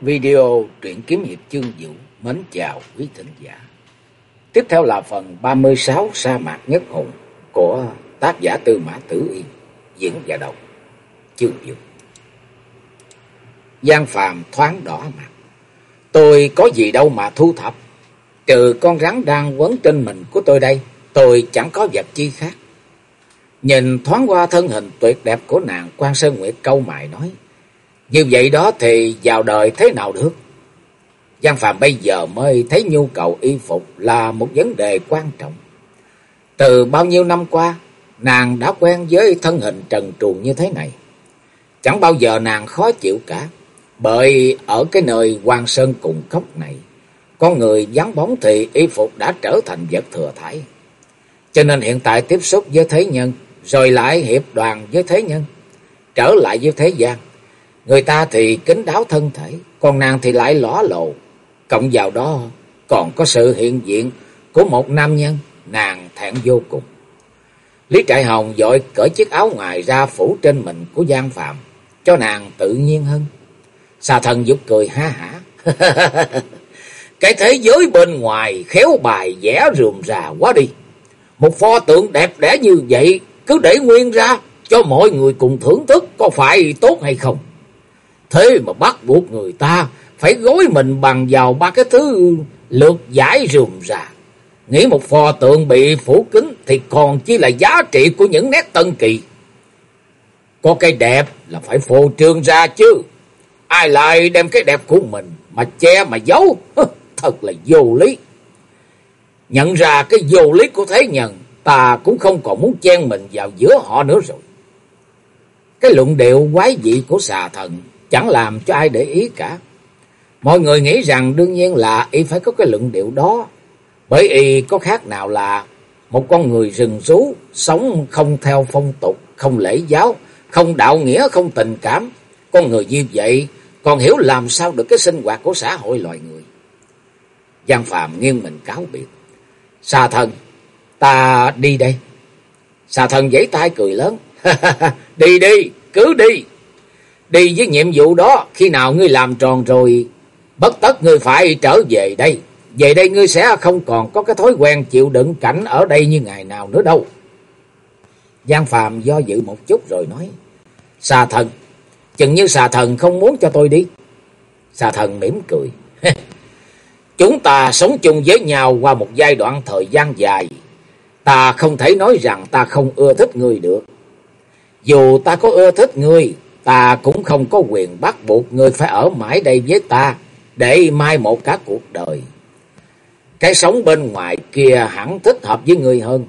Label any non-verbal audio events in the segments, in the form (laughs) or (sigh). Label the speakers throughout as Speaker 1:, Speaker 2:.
Speaker 1: Video truyện kiếm hiệp chương vũ mến chào quý thính giả. Tiếp theo là phần 36 sa mạc nhất hùng của tác giả Tư Mã Tử Yên diễn và đọc chương vũ. Giang Phàm thoáng đỏ mặt. Tôi có gì đâu mà thu thập. Trừ con rắn đang quấn trên mình của tôi đây, tôi chẳng có vật chi khác. Nhìn thoáng qua thân hình tuyệt đẹp của nàng, quan Sơn Nguyệt câu mài nói. Như vậy đó thì vào đời thế nào được? Giang Phạm bây giờ mới thấy nhu cầu y phục là một vấn đề quan trọng. Từ bao nhiêu năm qua, nàng đã quen với thân hình trần truồng như thế này. Chẳng bao giờ nàng khó chịu cả, bởi ở cái nơi quan sơn cùng cốc này, con người vắng bóng thì y phục đã trở thành vật thừa thải. Cho nên hiện tại tiếp xúc với thế nhân, rồi lại hiệp đoàn với thế nhân, trở lại với thế gian Người ta thì kính đáo thân thể, còn nàng thì lại lõ lộ. Cộng vào đó còn có sự hiện diện của một nam nhân, nàng thẹn vô cùng. Lý Trại Hồng dội cởi chiếc áo ngoài ra phủ trên mình của Giang Phạm, cho nàng tự nhiên hơn. Xà thần giúp cười ha hả. (laughs) Cái thế giới bên ngoài khéo bài vẽ rườm rà quá đi. Một pho tượng đẹp đẽ như vậy cứ để nguyên ra cho mọi người cùng thưởng thức có phải tốt hay không? Thế mà bắt buộc người ta phải gối mình bằng vào ba cái thứ lượt giải rườm rà. Nghĩ một phò tượng bị phủ kính thì còn chỉ là giá trị của những nét tân kỳ. Có cái đẹp là phải phô trương ra chứ. Ai lại đem cái đẹp của mình mà che mà giấu. Thật là vô lý. Nhận ra cái vô lý của thế nhân, ta cũng không còn muốn chen mình vào giữa họ nữa rồi. Cái luận điệu quái dị của xà thần chẳng làm cho ai để ý cả. Mọi người nghĩ rằng đương nhiên là y phải có cái luận điệu đó, bởi y có khác nào là một con người rừng rú, sống không theo phong tục, không lễ giáo, không đạo nghĩa, không tình cảm. Con người như vậy còn hiểu làm sao được cái sinh hoạt của xã hội loài người. Giang Phạm nghiêng mình cáo biệt. Xà thần, ta đi đây. Xà thần giãy tay cười lớn. (laughs) đi đi, cứ đi. Đi với nhiệm vụ đó, khi nào ngươi làm tròn rồi, bất tất ngươi phải trở về đây. Về đây ngươi sẽ không còn có cái thói quen chịu đựng cảnh ở đây như ngày nào nữa đâu. Giang Phàm do dự một chút rồi nói, Xà thần, chừng như xà thần không muốn cho tôi đi. Xà thần mỉm cười. (laughs) Chúng ta sống chung với nhau qua một giai đoạn thời gian dài. Ta không thể nói rằng ta không ưa thích ngươi được. Dù ta có ưa thích ngươi, ta cũng không có quyền bắt buộc ngươi phải ở mãi đây với ta để mai một cả cuộc đời. Cái sống bên ngoài kia hẳn thích hợp với ngươi hơn.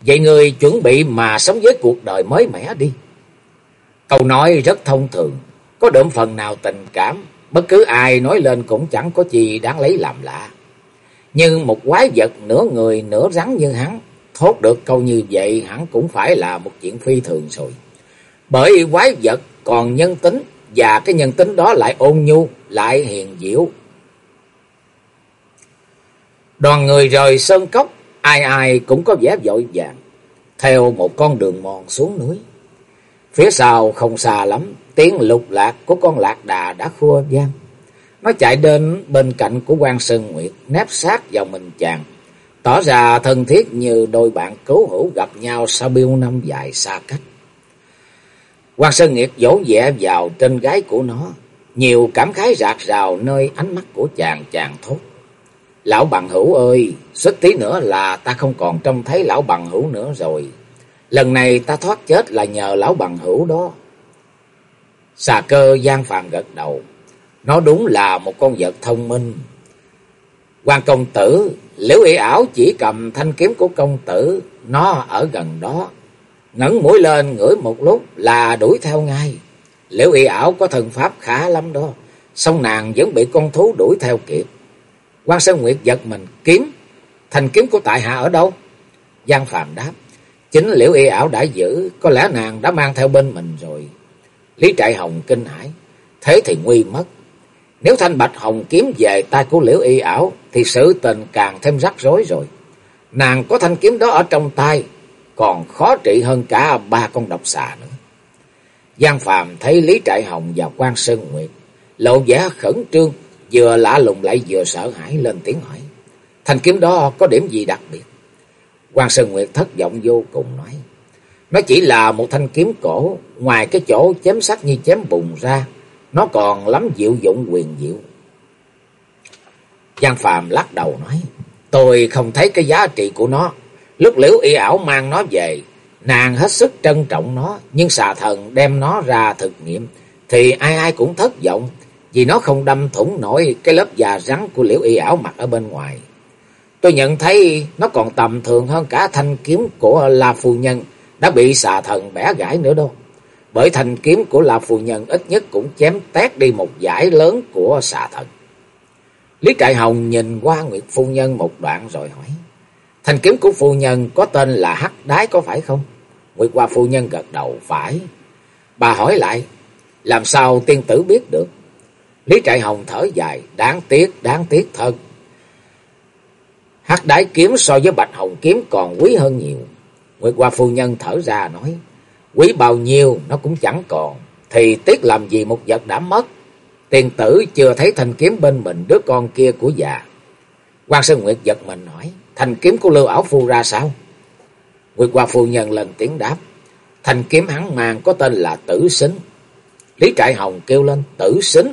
Speaker 1: Vậy ngươi chuẩn bị mà sống với cuộc đời mới mẻ đi. Câu nói rất thông thường, có đượm phần nào tình cảm, bất cứ ai nói lên cũng chẳng có gì đáng lấy làm lạ. Nhưng một quái vật nửa người nửa rắn như hắn, thốt được câu như vậy hẳn cũng phải là một chuyện phi thường rồi. Bởi quái vật còn nhân tính và cái nhân tính đó lại ôn nhu, lại hiền diệu. Đoàn người rời sơn cốc, ai ai cũng có vẻ vội vàng, theo một con đường mòn xuống núi. Phía sau không xa lắm, tiếng lục lạc của con lạc đà đã khua vang. Nó chạy đến bên cạnh của quan Sơn Nguyệt, nép sát vào mình chàng, tỏ ra thân thiết như đôi bạn cứu hữu gặp nhau sau biêu năm dài xa cách. Quan Sơn Nguyệt vỗ vẽ vào trên gái của nó, nhiều cảm khái rạc rào nơi ánh mắt của chàng chàng thốt. Lão bằng hữu ơi, xuất tí nữa là ta không còn trông thấy lão bằng hữu nữa rồi. Lần này ta thoát chết là nhờ lão bằng hữu đó. Xà cơ gian phàm gật đầu. Nó đúng là một con vật thông minh. quan công tử, liễu y ảo chỉ cầm thanh kiếm của công tử, nó ở gần đó ngẩng mũi lên ngửi một lúc là đuổi theo ngay. Liễu y ảo có thần pháp khá lắm đó. song nàng vẫn bị con thú đuổi theo kịp. quan Sơn Nguyệt giật mình, kiếm. Thành kiếm của tại hạ ở đâu? Giang Phàm đáp. Chính liễu y ảo đã giữ. Có lẽ nàng đã mang theo bên mình rồi. Lý Trại Hồng kinh hãi. Thế thì nguy mất. Nếu thanh bạch hồng kiếm về tay của liễu y ảo. Thì sự tình càng thêm rắc rối rồi. Nàng có thanh kiếm đó ở trong tay còn khó trị hơn cả ba con độc xà nữa. Giang Phàm thấy Lý Trại Hồng và quan Sơn Nguyệt lộ vẻ khẩn trương, vừa lạ lùng lại vừa sợ hãi lên tiếng hỏi. Thanh kiếm đó có điểm gì đặc biệt? Quan Sơn Nguyệt thất vọng vô cùng nói. Nó chỉ là một thanh kiếm cổ, ngoài cái chỗ chém sắc như chém bùn ra, nó còn lắm diệu dụng quyền diệu. Giang Phàm lắc đầu nói, tôi không thấy cái giá trị của nó. Lúc liễu y ảo mang nó về, nàng hết sức trân trọng nó, nhưng xà thần đem nó ra thực nghiệm, thì ai ai cũng thất vọng, vì nó không đâm thủng nổi cái lớp già rắn của liễu y ảo mặc ở bên ngoài. Tôi nhận thấy nó còn tầm thường hơn cả thanh kiếm của La Phu Nhân đã bị xà thần bẻ gãy nữa đâu. Bởi thanh kiếm của La Phu Nhân ít nhất cũng chém tét đi một giải lớn của xà thần. Lý Trại Hồng nhìn qua Nguyệt Phu Nhân một đoạn rồi hỏi. Thanh kiếm của Phu Nhân có tên là Hắc Đái có phải không? Nguyệt Hoa Phu Nhân gật đầu phải. Bà hỏi lại. Làm sao tiên tử biết được? Lý Trại Hồng thở dài. Đáng tiếc, đáng tiếc thật. Hắc Đái kiếm so với Bạch Hồng kiếm còn quý hơn nhiều. Nguyệt Hoa Phu Nhân thở ra nói. Quý bao nhiêu nó cũng chẳng còn. Thì tiếc làm gì một vật đã mất. Tiền tử chưa thấy thanh kiếm bên mình đứa con kia của già. quan Sơn Nguyệt giật mình hỏi, thanh kiếm của Lưu Ảo Phu ra sao? Nguyệt Hoa Phu Nhân lần tiếng đáp, thanh kiếm hắn mang có tên là Tử Xính. Lý Trại Hồng kêu lên, Tử Xính,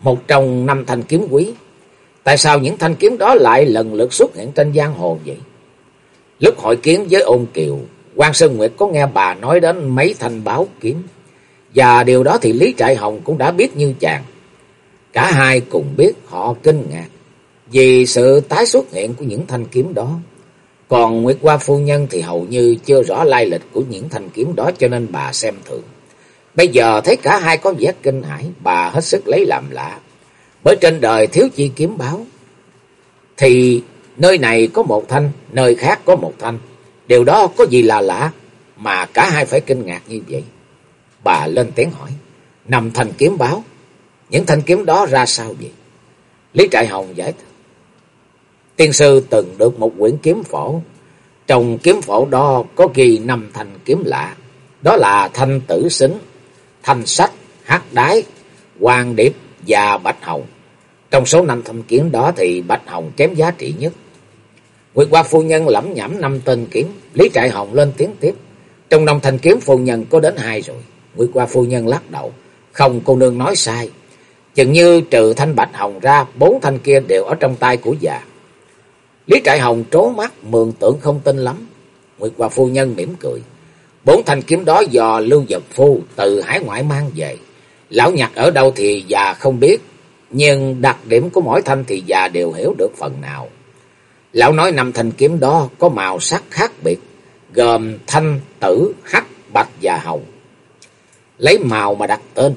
Speaker 1: một trong năm thanh kiếm quý. Tại sao những thanh kiếm đó lại lần lượt xuất hiện trên giang hồ vậy? Lúc hội kiến với ôn kiều, quan Sơn Nguyệt có nghe bà nói đến mấy thanh báo kiếm. Và điều đó thì Lý Trại Hồng cũng đã biết như chàng. Cả hai cùng biết họ kinh ngạc vì sự tái xuất hiện của những thanh kiếm đó. Còn Nguyệt Hoa Phu Nhân thì hầu như chưa rõ lai lịch của những thanh kiếm đó cho nên bà xem thường. Bây giờ thấy cả hai có vẻ kinh hãi, bà hết sức lấy làm lạ. Bởi trên đời thiếu chi kiếm báo. Thì nơi này có một thanh, nơi khác có một thanh. Điều đó có gì là lạ mà cả hai phải kinh ngạc như vậy. Bà lên tiếng hỏi, nằm thanh kiếm báo, những thanh kiếm đó ra sao vậy? Lý Trại Hồng giải thích. Tiên sư từng được một quyển kiếm phổ. Trong kiếm phổ đó có ghi năm thanh kiếm lạ. Đó là thanh tử xính, thanh sách, hát đái, quan điệp và bạch hồng. Trong số năm thanh kiếm đó thì bạch hồng kém giá trị nhất. Nguyệt Hoa phu nhân lẩm nhẩm năm tên kiếm, Lý Trại Hồng lên tiếng tiếp. Trong năm thanh kiếm phu nhân có đến hai rồi. Nguyệt Hoa phu nhân lắc đầu, không cô nương nói sai. Chừng như trừ thanh bạch hồng ra, bốn thanh kia đều ở trong tay của già. Lý Trại Hồng trố mắt, mường tượng không tin lắm. Nguyệt hòa phu nhân mỉm cười. Bốn thanh kiếm đó do Lưu Dật Phu từ hải ngoại mang về. Lão nhặt ở đâu thì già không biết, nhưng đặc điểm của mỗi thanh thì già đều hiểu được phần nào. Lão nói năm thanh kiếm đó có màu sắc khác biệt, gồm thanh, tử, hắc, bạch và hồng. Lấy màu mà đặt tên,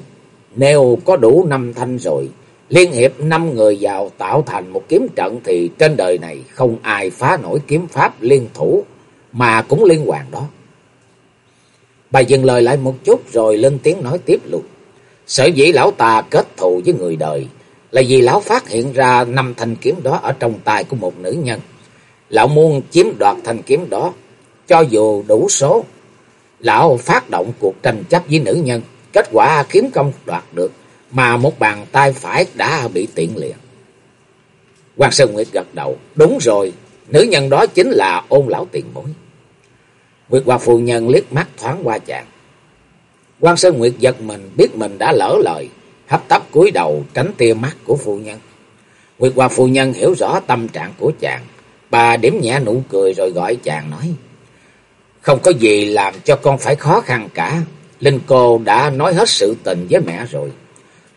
Speaker 1: nếu có đủ năm thanh rồi, liên hiệp năm người vào tạo thành một kiếm trận thì trên đời này không ai phá nổi kiếm pháp liên thủ mà cũng liên hoàn đó. Bà dừng lời lại một chút rồi lên tiếng nói tiếp luôn. Sở dĩ lão ta kết thù với người đời là vì lão phát hiện ra năm thanh kiếm đó ở trong tay của một nữ nhân. Lão muốn chiếm đoạt thanh kiếm đó, cho dù đủ số. Lão phát động cuộc tranh chấp với nữ nhân, kết quả kiếm công đoạt được, mà một bàn tay phải đã bị tiện liền. Hoàng Sơn Nguyệt gật đầu, đúng rồi, nữ nhân đó chính là ôn lão tiền bối. Nguyệt Hoa phu nhân liếc mắt thoáng qua chàng. Quan Sơn Nguyệt giật mình biết mình đã lỡ lời, hấp tấp cúi đầu tránh tia mắt của phu nhân. Nguyệt Hoa phu nhân hiểu rõ tâm trạng của chàng, bà điểm nhẹ nụ cười rồi gọi chàng nói: "Không có gì làm cho con phải khó khăn cả, Linh cô đã nói hết sự tình với mẹ rồi.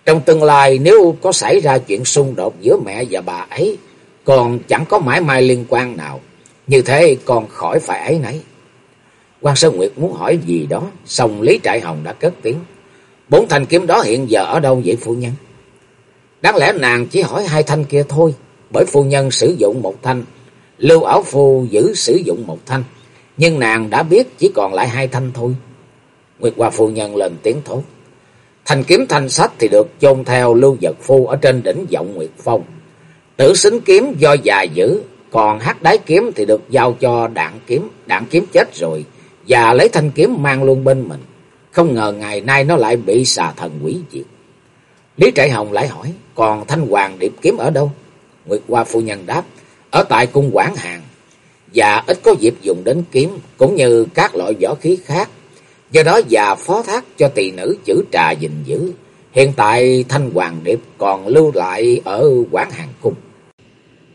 Speaker 1: Trong tương lai nếu có xảy ra chuyện xung đột giữa mẹ và bà ấy, còn chẳng có mãi mai liên quan nào. Như thế còn khỏi phải ấy nấy. quan Sơn Nguyệt muốn hỏi gì đó, xong Lý Trại Hồng đã cất tiếng. Bốn thanh kiếm đó hiện giờ ở đâu vậy phu nhân? Đáng lẽ nàng chỉ hỏi hai thanh kia thôi, bởi phu nhân sử dụng một thanh, Lưu Ảo Phu giữ sử dụng một thanh, nhưng nàng đã biết chỉ còn lại hai thanh thôi. Nguyệt Hoa phu nhân lên tiếng thốt. Thanh kiếm thanh sách thì được chôn theo lưu vật phu ở trên đỉnh vọng Nguyệt Phong. Tử xính kiếm do già giữ, còn hát đái kiếm thì được giao cho đạn kiếm, đạn kiếm chết rồi, và lấy thanh kiếm mang luôn bên mình. Không ngờ ngày nay nó lại bị xà thần quỷ diệt. Lý Trại Hồng lại hỏi, còn thanh hoàng điệp kiếm ở đâu? Nguyệt Hoa phu nhân đáp, ở tại cung quảng hàng, và ít có dịp dùng đến kiếm, cũng như các loại võ khí khác. Do đó già phó thác cho tỳ nữ giữ trà gìn giữ. Hiện tại thanh hoàng điệp còn lưu lại ở quán hàng cung.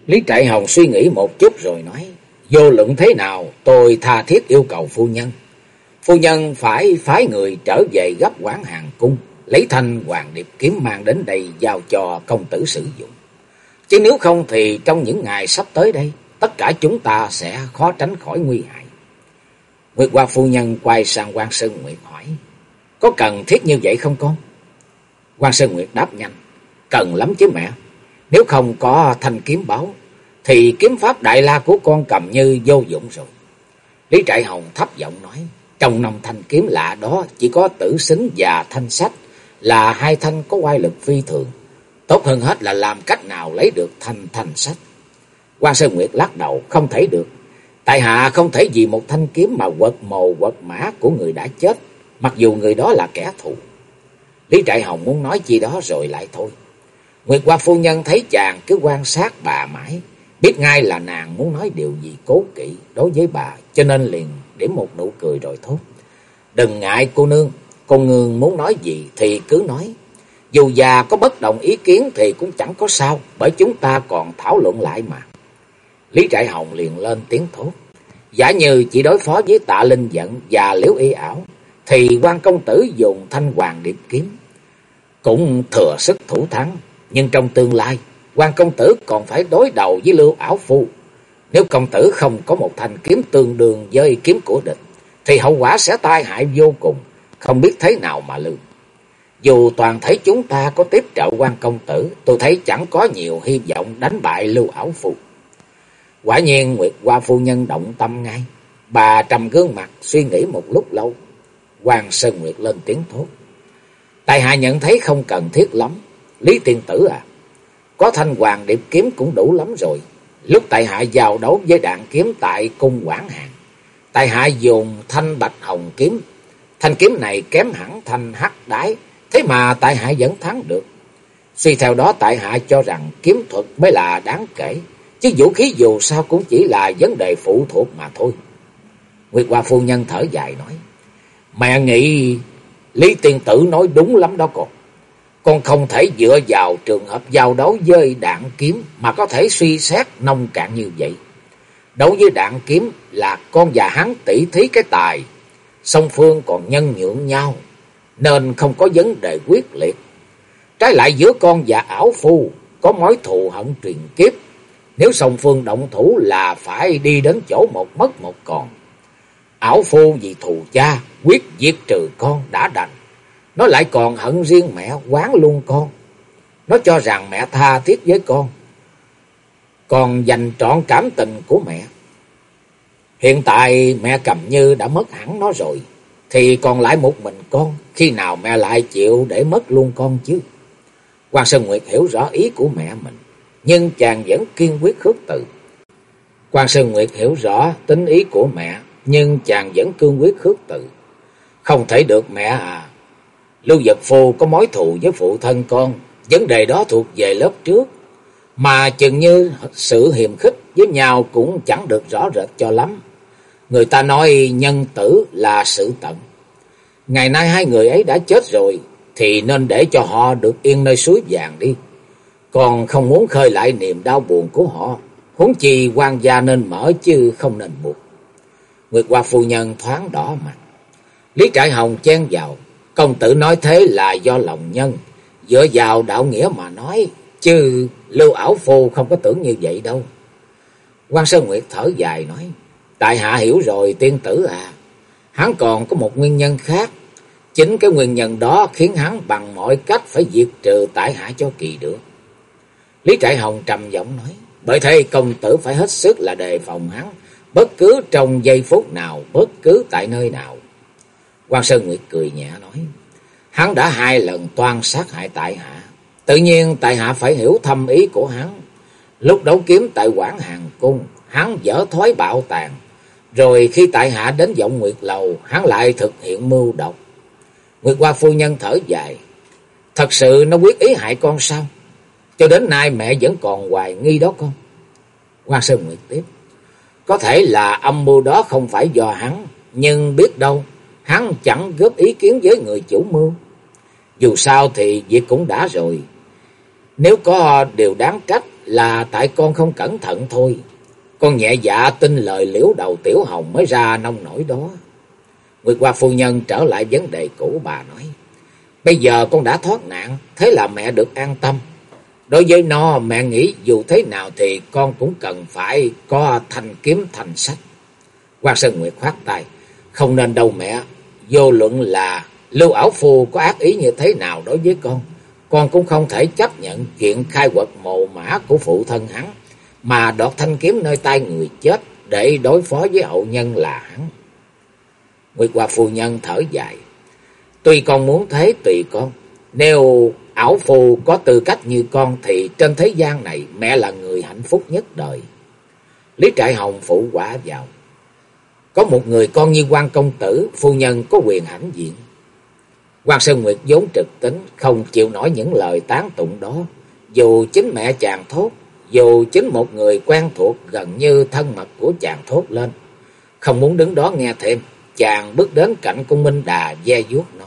Speaker 1: Lý Trại Hồng suy nghĩ một chút rồi nói, vô luận thế nào tôi tha thiết yêu cầu phu nhân. Phu nhân phải phái người trở về gấp quán hàng cung, lấy thanh hoàng điệp kiếm mang đến đây giao cho công tử sử dụng. Chứ nếu không thì trong những ngày sắp tới đây, tất cả chúng ta sẽ khó tránh khỏi nguy hại. Nguyệt Hoa phu nhân quay sang quan Sơn Nguyệt hỏi, có cần thiết như vậy không con? quan Sơn Nguyệt đáp nhanh, cần lắm chứ mẹ. Nếu không có thanh kiếm báo, thì kiếm pháp đại la của con cầm như vô dụng rồi. Lý Trại Hồng thấp giọng nói, trong năm thanh kiếm lạ đó chỉ có tử xính và thanh sách là hai thanh có oai lực phi thường. Tốt hơn hết là làm cách nào lấy được thanh thanh sách. quan Sơn Nguyệt lắc đầu, không thấy được. Tại hạ không thể vì một thanh kiếm mà quật mồ quật mã của người đã chết, mặc dù người đó là kẻ thù. Lý Trại Hồng muốn nói gì đó rồi lại thôi. Nguyệt Hoa phu nhân thấy chàng cứ quan sát bà mãi, biết ngay là nàng muốn nói điều gì cố kỵ đối với bà, cho nên liền điểm một nụ cười rồi thốt. Đừng ngại cô nương, con nương muốn nói gì thì cứ nói. Dù già có bất đồng ý kiến thì cũng chẳng có sao, bởi chúng ta còn thảo luận lại mà. Lý Trại Hồng liền lên tiếng thốt. Giả như chỉ đối phó với tạ linh giận và liễu y ảo, thì quan công tử dùng thanh hoàng điểm kiếm. Cũng thừa sức thủ thắng, nhưng trong tương lai, quan công tử còn phải đối đầu với lưu ảo phu. Nếu công tử không có một thanh kiếm tương đương với kiếm của địch, thì hậu quả sẽ tai hại vô cùng, không biết thế nào mà lường. Dù toàn thấy chúng ta có tiếp trợ quan công tử, tôi thấy chẳng có nhiều hy vọng đánh bại lưu ảo phu. Quả nhiên Nguyệt Hoa phu nhân động tâm ngay. Bà trầm gương mặt suy nghĩ một lúc lâu. Hoàng Sơn Nguyệt lên tiếng thốt. Tài hạ nhận thấy không cần thiết lắm. Lý tiên tử à, có thanh hoàng điệp kiếm cũng đủ lắm rồi. Lúc tại hạ vào đấu với đạn kiếm tại cung quảng hàng. Tại hạ dùng thanh bạch hồng kiếm. Thanh kiếm này kém hẳn thanh hắc đái. Thế mà tại hạ vẫn thắng được. Suy theo đó tại hạ cho rằng kiếm thuật mới là đáng kể. Chứ vũ khí dù sao cũng chỉ là vấn đề phụ thuộc mà thôi. Nguyệt Hoa phu nhân thở dài nói. Mẹ nghĩ Lý tiên tử nói đúng lắm đó con. Con không thể dựa vào trường hợp giao đấu với đạn kiếm mà có thể suy xét nông cạn như vậy. Đấu với đạn kiếm là con và hắn tỷ thí cái tài. Song phương còn nhân nhượng nhau, nên không có vấn đề quyết liệt. Trái lại giữa con và ảo phu có mối thù hận truyền kiếp. Nếu song phương động thủ là phải đi đến chỗ một mất một còn. Ảo phu vì thù cha, quyết giết trừ con đã đành. Nó lại còn hận riêng mẹ, quán luôn con. Nó cho rằng mẹ tha thiết với con. Còn dành trọn cảm tình của mẹ. Hiện tại mẹ cầm như đã mất hẳn nó rồi. Thì còn lại một mình con. Khi nào mẹ lại chịu để mất luôn con chứ. Hoàng Sơn Nguyệt hiểu rõ ý của mẹ mình. Nhưng chàng vẫn kiên quyết khước từ. Quan Sơn Nguyệt hiểu rõ tính ý của mẹ. Nhưng chàng vẫn cương quyết khước từ. Không thể được mẹ à. Lưu Dật Phu có mối thù với phụ thân con, vấn đề đó thuộc về lớp trước. Mà chừng như sự hiềm khích với nhau cũng chẳng được rõ rệt cho lắm. Người ta nói nhân tử là sự tận. Ngày nay hai người ấy đã chết rồi, thì nên để cho họ được yên nơi suối vàng đi. Còn không muốn khơi lại niềm đau buồn của họ, huống chi quan gia nên mở chứ không nên buộc. Nguyệt Hoa phu nhân thoáng đỏ mặt. Lý Trại Hồng chen vào, Công tử nói thế là do lòng nhân, dựa vào đạo nghĩa mà nói, chứ lưu ảo phu không có tưởng như vậy đâu. quan Sơn Nguyệt thở dài nói, tại hạ hiểu rồi tiên tử à, hắn còn có một nguyên nhân khác. Chính cái nguyên nhân đó khiến hắn bằng mọi cách phải diệt trừ tại hạ cho kỳ được. Lý Trại Hồng trầm giọng nói, bởi thế công tử phải hết sức là đề phòng hắn, bất cứ trong giây phút nào, bất cứ tại nơi nào. Quan Sơn Nguyệt cười nhẹ nói. Hắn đã hai lần toan sát hại tại hạ. Tự nhiên tại hạ phải hiểu thâm ý của hắn. Lúc đấu kiếm tại quảng hàng cung, hắn dở thói bạo tàn. Rồi khi tại hạ đến giọng Nguyệt Lầu, hắn lại thực hiện mưu độc. Nguyệt Hoa phu nhân thở dài. Thật sự nó quyết ý hại con sao? Cho đến nay mẹ vẫn còn hoài nghi đó con. Quan Sơn Nguyệt tiếp. Có thể là âm mưu đó không phải do hắn. Nhưng biết đâu, hắn chẳng góp ý kiến với người chủ mưu. Dù sao thì việc cũng đã rồi. Nếu có điều đáng trách là tại con không cẩn thận thôi. Con nhẹ dạ tin lời liễu đầu tiểu hồng mới ra nông nổi đó. Nguyệt Hoa phu nhân trở lại vấn đề cũ bà nói. Bây giờ con đã thoát nạn, thế là mẹ được an tâm. Đối với nó, mẹ nghĩ dù thế nào thì con cũng cần phải có thanh kiếm thành sách. Quan Sơn Nguyệt khoát tay. Không nên đâu mẹ, vô luận là Lưu Ảo Phu có ác ý như thế nào đối với con. Con cũng không thể chấp nhận chuyện khai quật mộ mã của phụ thân hắn, mà đọt thanh kiếm nơi tay người chết để đối phó với hậu nhân là hắn. Nguyệt Hoa Phu Nhân thở dài. Tuy con muốn thế tùy con, nếu ảo phù có tư cách như con thì trên thế gian này mẹ là người hạnh phúc nhất đời. Lý Trại Hồng phụ quả vào. Có một người con như quan công tử, phu nhân có quyền hãnh diện. Quan Sơn Nguyệt vốn trực tính, không chịu nổi những lời tán tụng đó. Dù chính mẹ chàng thốt, dù chính một người quen thuộc gần như thân mật của chàng thốt lên. Không muốn đứng đó nghe thêm, chàng bước đến cạnh cung Minh Đà ve vuốt nó.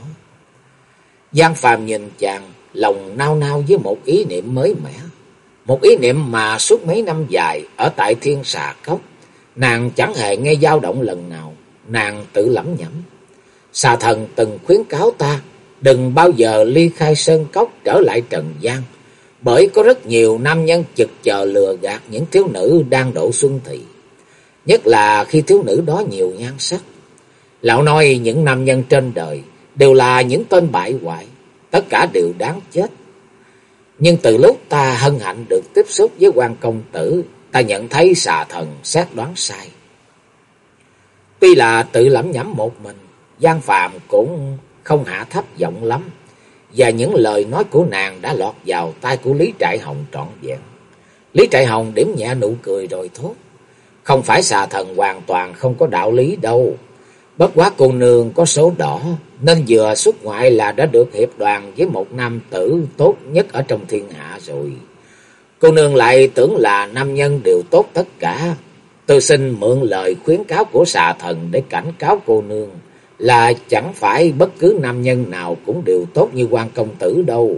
Speaker 1: Giang Phàm nhìn chàng, lòng nao nao với một ý niệm mới mẻ. Một ý niệm mà suốt mấy năm dài ở tại thiên xà cốc, nàng chẳng hề nghe dao động lần nào, nàng tự lẩm nhẩm. Xà thần từng khuyến cáo ta, đừng bao giờ ly khai sơn cốc trở lại trần gian, bởi có rất nhiều nam nhân chực chờ lừa gạt những thiếu nữ đang độ xuân thị. Nhất là khi thiếu nữ đó nhiều nhan sắc. Lão nói những nam nhân trên đời đều là những tên bại hoại, tất cả đều đáng chết. Nhưng từ lúc ta hân hạnh được tiếp xúc với quan công tử, ta nhận thấy xà thần xét đoán sai. Tuy là tự lẩm nhẩm một mình, Giang Phạm cũng không hạ thấp giọng lắm, và những lời nói của nàng đã lọt vào tai của Lý Trại Hồng trọn vẹn. Lý Trại Hồng điểm nhẹ nụ cười rồi thốt, không phải xà thần hoàn toàn không có đạo lý đâu. Bất quá cô nương có số đỏ, nên vừa xuất ngoại là đã được hiệp đoàn với một nam tử tốt nhất ở trong thiên hạ rồi. Cô nương lại tưởng là nam nhân đều tốt tất cả. Tôi xin mượn lời khuyến cáo của xà thần để cảnh cáo cô nương là chẳng phải bất cứ nam nhân nào cũng đều tốt như quan công tử đâu.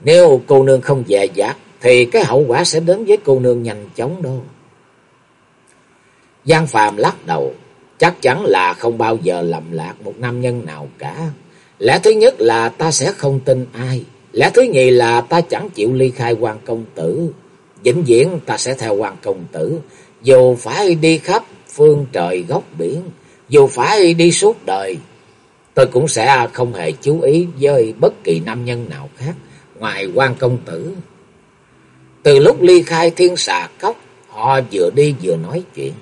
Speaker 1: Nếu cô nương không dè dặt thì cái hậu quả sẽ đến với cô nương nhanh chóng đâu. Giang Phàm lắc đầu, chắc chắn là không bao giờ lầm lạc một nam nhân nào cả. Lẽ thứ nhất là ta sẽ không tin ai. Lẽ thứ nhì là ta chẳng chịu ly khai quan công tử. Vĩnh viễn ta sẽ theo quan công tử. Dù phải đi khắp phương trời góc biển. Dù phải đi suốt đời. Tôi cũng sẽ không hề chú ý với bất kỳ nam nhân nào khác. Ngoài quan công tử. Từ lúc ly khai thiên xà cốc. Họ vừa đi vừa nói chuyện.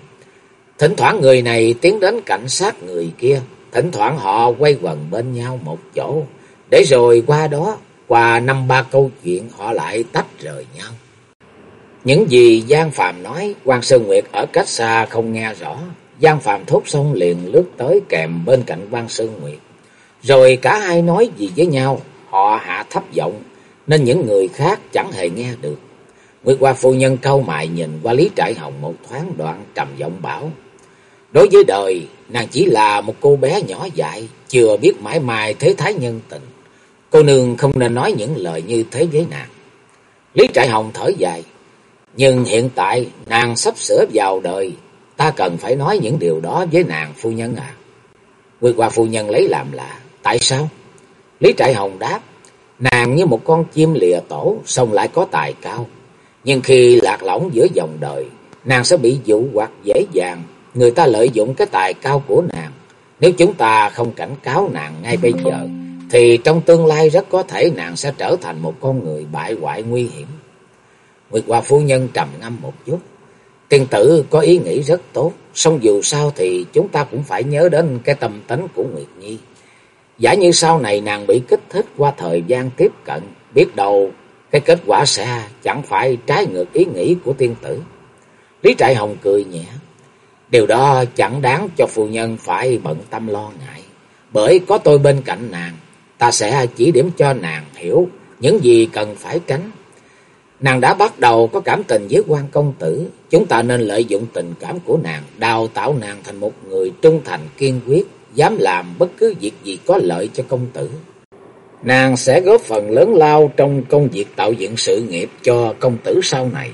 Speaker 1: Thỉnh thoảng người này tiến đến cảnh sát người kia. Thỉnh thoảng họ quay quần bên nhau một chỗ. Để rồi qua đó, qua năm ba câu chuyện họ lại tách rời nhau. Những gì Giang Phạm nói, quan Sơn Nguyệt ở cách xa không nghe rõ. Giang Phạm thốt xong liền lướt tới kèm bên cạnh quan Sơn Nguyệt. Rồi cả hai nói gì với nhau, họ hạ thấp giọng, nên những người khác chẳng hề nghe được. Nguyệt Hoa phu nhân câu mại nhìn qua Lý Trại Hồng một thoáng đoạn trầm giọng bảo. Đối với đời, nàng chỉ là một cô bé nhỏ dại, chưa biết mãi mãi thế thái nhân tình. Cô nương không nên nói những lời như thế với nàng. Lý Trại Hồng thở dài. Nhưng hiện tại nàng sắp sửa vào đời, ta cần phải nói những điều đó với nàng phu nhân à. Quy qua phu nhân lấy làm lạ. Tại sao? Lý Trại Hồng đáp. Nàng như một con chim lìa tổ, xong lại có tài cao. Nhưng khi lạc lõng giữa dòng đời, nàng sẽ bị dụ hoặc dễ dàng người ta lợi dụng cái tài cao của nàng. Nếu chúng ta không cảnh cáo nàng ngay bây giờ, thì trong tương lai rất có thể nàng sẽ trở thành một con người bại hoại nguy hiểm. Nguyệt Hoa Phu Nhân trầm ngâm một chút. Tiên tử có ý nghĩ rất tốt, song dù sao thì chúng ta cũng phải nhớ đến cái tâm tính của Nguyệt Nhi. Giả như sau này nàng bị kích thích qua thời gian tiếp cận, biết đâu cái kết quả sẽ chẳng phải trái ngược ý nghĩ của tiên tử. Lý Trại Hồng cười nhẹ. Điều đó chẳng đáng cho phu nhân phải bận tâm lo ngại. Bởi có tôi bên cạnh nàng, ta sẽ chỉ điểm cho nàng hiểu những gì cần phải tránh. Nàng đã bắt đầu có cảm tình với quan công tử, chúng ta nên lợi dụng tình cảm của nàng, đào tạo nàng thành một người trung thành kiên quyết, dám làm bất cứ việc gì có lợi cho công tử. Nàng sẽ góp phần lớn lao trong công việc tạo dựng sự nghiệp cho công tử sau này.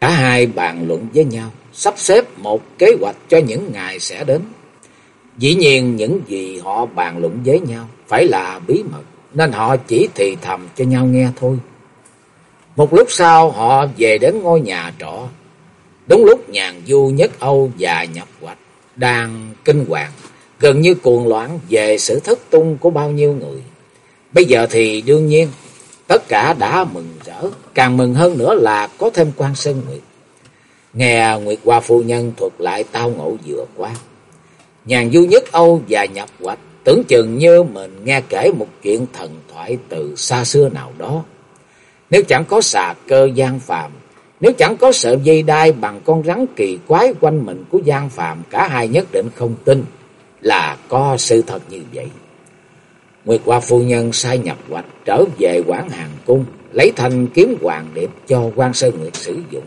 Speaker 1: Cả hai bàn luận với nhau, sắp xếp một kế hoạch cho những ngày sẽ đến. Dĩ nhiên những gì họ bàn luận với nhau phải là bí mật, nên họ chỉ thì thầm cho nhau nghe thôi. Một lúc sau họ về đến ngôi nhà trọ. Đúng lúc nhàn du nhất Âu và nhập hoạch đang kinh hoàng, gần như cuồng loạn về sự thất tung của bao nhiêu người. Bây giờ thì đương nhiên tất cả đã mừng rỡ, càng mừng hơn nữa là có thêm quan Sơn Nguyệt. Nghe Nguyệt Hoa phu nhân thuật lại tao ngộ vừa qua. Nhàn du nhất Âu và nhập hoạch tưởng chừng như mình nghe kể một chuyện thần thoại từ xa xưa nào đó. Nếu chẳng có xà cơ gian phàm, nếu chẳng có sợi dây đai bằng con rắn kỳ quái quanh mình của gian phàm, cả hai nhất định không tin là có sự thật như vậy. Nguyệt Hoa phu nhân sai nhập hoạch trở về quản hàng cung, lấy thanh kiếm hoàng điệp cho quan Sơn Nguyệt sử dụng.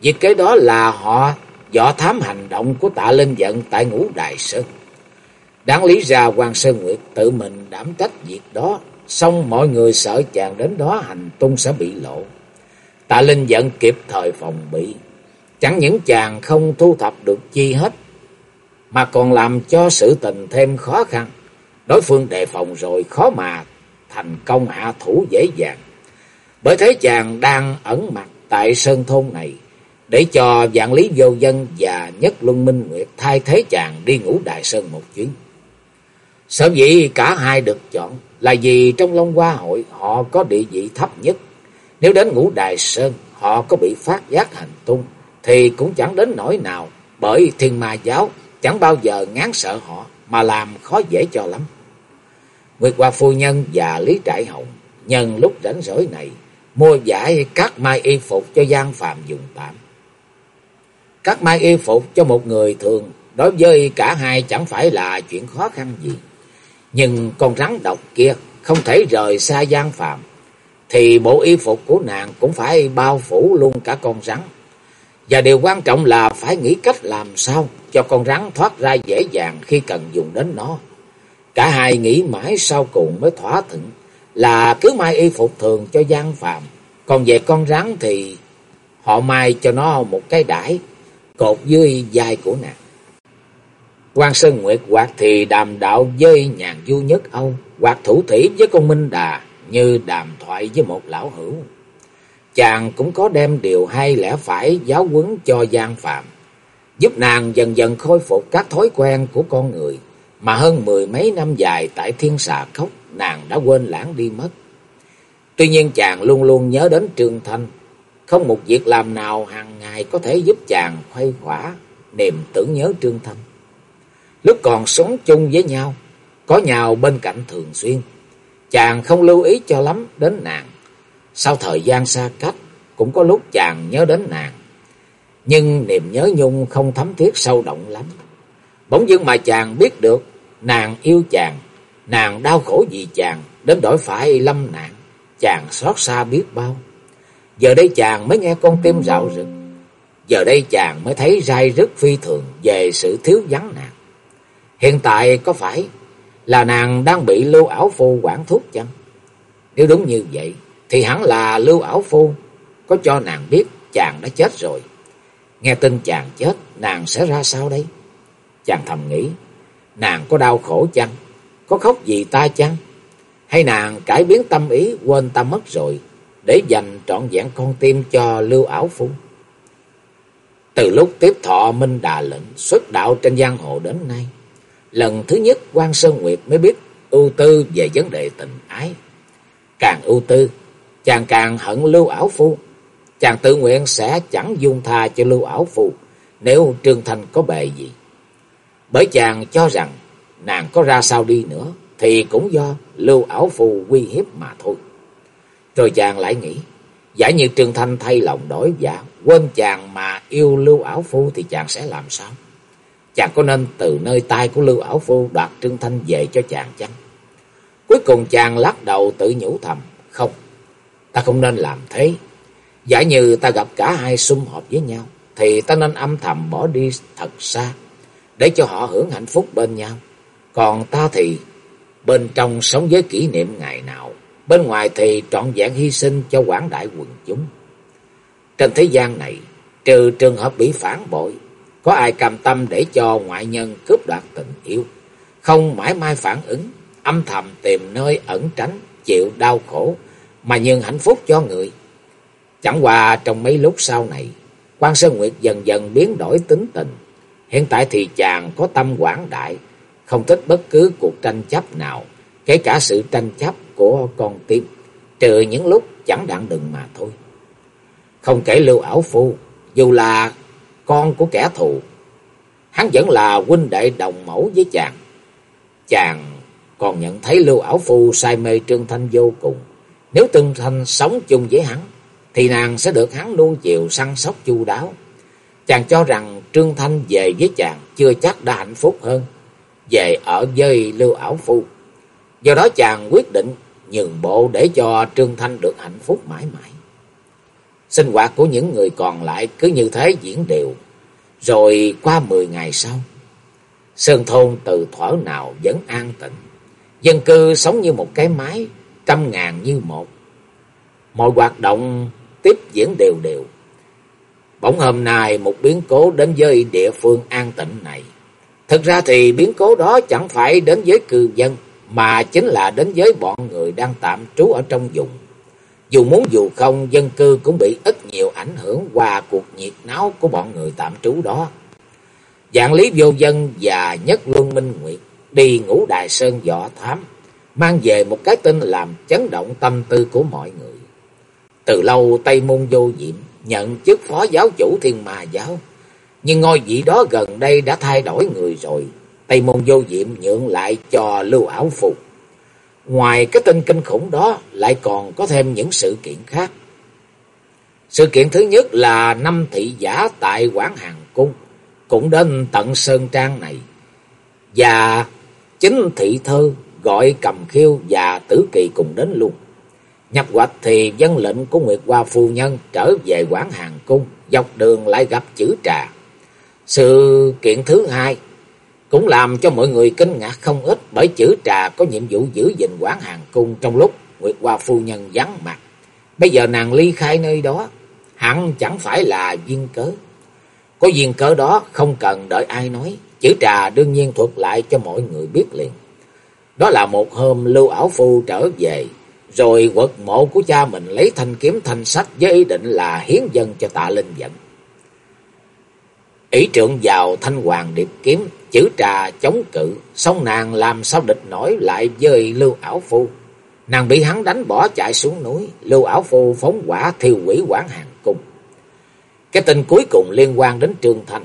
Speaker 1: Việc kế đó là họ dọ thám hành động của tạ linh giận tại ngũ Đại Sơn. Đáng lý ra quan Sơn Nguyệt tự mình đảm trách việc đó, xong mọi người sợ chàng đến đó hành tung sẽ bị lộ. Tạ Linh giận kịp thời phòng bị, chẳng những chàng không thu thập được chi hết, mà còn làm cho sự tình thêm khó khăn. Đối phương đề phòng rồi khó mà thành công hạ thủ dễ dàng. Bởi thế chàng đang ẩn mặt tại sơn thôn này, để cho dạng lý vô dân và nhất luân minh nguyệt thay thế chàng đi ngủ đại sơn một chuyến. Sở dĩ cả hai được chọn là vì trong Long Hoa hội họ có địa vị thấp nhất. Nếu đến ngũ đại sơn, họ có bị phát giác hành tung, thì cũng chẳng đến nỗi nào, bởi thiên ma giáo chẳng bao giờ ngán sợ họ mà làm khó dễ cho lắm. Nguyệt Hoa Phu Nhân và Lý Trại Hồng nhân lúc rảnh rỗi này, mua giải các mai y phục cho gian Phạm dùng tạm. Các mai y phục cho một người thường đối với cả hai chẳng phải là chuyện khó khăn gì. Nhưng con rắn độc kia không thể rời xa gian Phạm thì bộ y phục của nàng cũng phải bao phủ luôn cả con rắn. Và điều quan trọng là phải nghĩ cách làm sao cho con rắn thoát ra dễ dàng khi cần dùng đến nó. Cả hai nghĩ mãi sau cùng mới thỏa thuận là cứ mai y phục thường cho gian Phạm. Còn về con rắn thì họ mai cho nó một cái đải cột dưới vai của nàng. quan Sơn Nguyệt Quạt thì đàm đạo với nhàn du nhất Âu, Quạt thủ thủy với con Minh Đà như đàm thoại với một lão hữu. Chàng cũng có đem điều hay lẽ phải giáo huấn cho gian Phạm, giúp nàng dần dần khôi phục các thói quen của con người, mà hơn mười mấy năm dài tại thiên xà khốc nàng đã quên lãng đi mất. Tuy nhiên chàng luôn luôn nhớ đến Trương Thanh, không một việc làm nào hàng ngày có thể giúp chàng khuây khỏa niềm tưởng nhớ Trương Thanh. Lúc còn sống chung với nhau, có nhau bên cạnh thường xuyên, chàng không lưu ý cho lắm đến nàng. Sau thời gian xa cách, cũng có lúc chàng nhớ đến nàng. Nhưng niềm nhớ nhung không thấm thiết sâu động lắm. Bỗng dưng mà chàng biết được nàng yêu chàng, nàng đau khổ vì chàng, đến đổi phải lâm nạn, chàng xót xa biết bao. Giờ đây chàng mới nghe con tim rạo rực, giờ đây chàng mới thấy rai rất phi thường về sự thiếu vắng nàng. Hiện tại có phải là nàng đang bị lưu ảo phu quản thúc chăng? Nếu đúng như vậy, thì hẳn là lưu ảo phu có cho nàng biết chàng đã chết rồi. Nghe tin chàng chết, nàng sẽ ra sao đây? Chàng thầm nghĩ, nàng có đau khổ chăng? Có khóc gì ta chăng? Hay nàng cải biến tâm ý, quên ta mất rồi, để dành trọn vẹn con tim cho lưu ảo phu? Từ lúc tiếp thọ Minh Đà lệnh xuất đạo trên giang hồ đến nay, lần thứ nhất quan Sơn Nguyệt mới biết ưu tư về vấn đề tình ái. Càng ưu tư, chàng càng hận lưu ảo phu. Chàng tự nguyện sẽ chẳng dung tha cho lưu ảo phu nếu Trương Thành có bề gì. Bởi chàng cho rằng nàng có ra sao đi nữa thì cũng do lưu ảo phu uy hiếp mà thôi. Rồi chàng lại nghĩ, giả như Trương Thanh thay lòng đổi dạ, quên chàng mà yêu lưu ảo phu thì chàng sẽ làm sao? Chàng có nên từ nơi tay của lưu ảo phu đoạt Trương Thanh về cho chàng chăng? Cuối cùng chàng lắc đầu tự nhủ thầm, Không, ta không nên làm thế. Giả như ta gặp cả hai sum họp với nhau, thì ta nên âm thầm bỏ đi thật xa, để cho họ hưởng hạnh phúc bên nhau. Còn ta thì bên trong sống với kỷ niệm ngày nào, bên ngoài thì trọn vẹn hy sinh cho quảng đại quần chúng. Trên thế gian này, trừ trường hợp bị phản bội, có ai cam tâm để cho ngoại nhân cướp đoạt tình yêu, không mãi mai phản ứng, âm thầm tìm nơi ẩn tránh, chịu đau khổ, mà nhường hạnh phúc cho người. Chẳng qua trong mấy lúc sau này, quan Sơn Nguyệt dần dần biến đổi tính tình. Hiện tại thì chàng có tâm quảng đại, không thích bất cứ cuộc tranh chấp nào, kể cả sự tranh chấp của con tim, trừ những lúc chẳng đặng đừng mà thôi. Không kể Lưu Ảo Phu, dù là con của kẻ thù, hắn vẫn là huynh đệ đồng mẫu với chàng. Chàng còn nhận thấy Lưu Ảo Phu say mê Trương Thanh vô cùng. Nếu Trương Thanh sống chung với hắn, thì nàng sẽ được hắn nuông chiều săn sóc chu đáo. Chàng cho rằng Trương Thanh về với chàng chưa chắc đã hạnh phúc hơn về ở với Lưu Ảo Phu. Do đó chàng quyết định nhường bộ để cho Trương Thanh được hạnh phúc mãi mãi. Sinh hoạt của những người còn lại cứ như thế diễn đều. Rồi qua mười ngày sau, Sơn Thôn từ thuở nào vẫn an tịnh. Dân cư sống như một cái máy, trăm ngàn như một. Mọi hoạt động tiếp diễn đều đều. Bỗng hôm nay một biến cố đến với địa phương an tịnh này. Thực ra thì biến cố đó chẳng phải đến với cư dân, mà chính là đến với bọn người đang tạm trú ở trong vùng. Dù muốn dù không, dân cư cũng bị ít nhiều ảnh hưởng qua cuộc nhiệt náo của bọn người tạm trú đó. Dạng lý vô dân và nhất luân minh nguyệt đi ngũ đài sơn võ thám, mang về một cái tin làm chấn động tâm tư của mọi người. Từ lâu Tây Môn Vô Diệm nhận chức phó giáo chủ thiên ma giáo, nhưng ngôi vị đó gần đây đã thay đổi người rồi. Tây Môn Vô Diệm nhượng lại cho Lưu Ảo Phù. Ngoài cái tên kinh khủng đó lại còn có thêm những sự kiện khác. Sự kiện thứ nhất là năm thị giả tại Quảng Hàng Cung cũng đến tận Sơn Trang này. Và chính thị thơ gọi cầm khiêu và tử kỳ cùng đến luôn. Nhập hoạch thì dân lệnh của Nguyệt Hoa Phu Nhân trở về Quảng Hàng Cung, dọc đường lại gặp chữ trà. Sự kiện thứ hai cũng làm cho mọi người kinh ngạc không ít bởi chữ trà có nhiệm vụ giữ gìn quán hàng cung trong lúc Nguyệt Hoa phu nhân vắng mặt. Bây giờ nàng ly khai nơi đó, hẳn chẳng phải là duyên cớ. Có duyên cớ đó không cần đợi ai nói, chữ trà đương nhiên thuật lại cho mọi người biết liền. Đó là một hôm Lưu Ảo Phu trở về, rồi quật mộ của cha mình lấy thanh kiếm thanh sách với ý định là hiến dân cho tạ linh dẫn. Ý trưởng vào thanh hoàng điệp kiếm, chữ trà chống cự, xong nàng làm sao địch nổi lại với Lưu Ảo Phu. Nàng bị hắn đánh bỏ chạy xuống núi, Lưu Ảo Phu phóng quả thiêu quỷ quảng hàng cung. Cái tin cuối cùng liên quan đến Trương Thanh.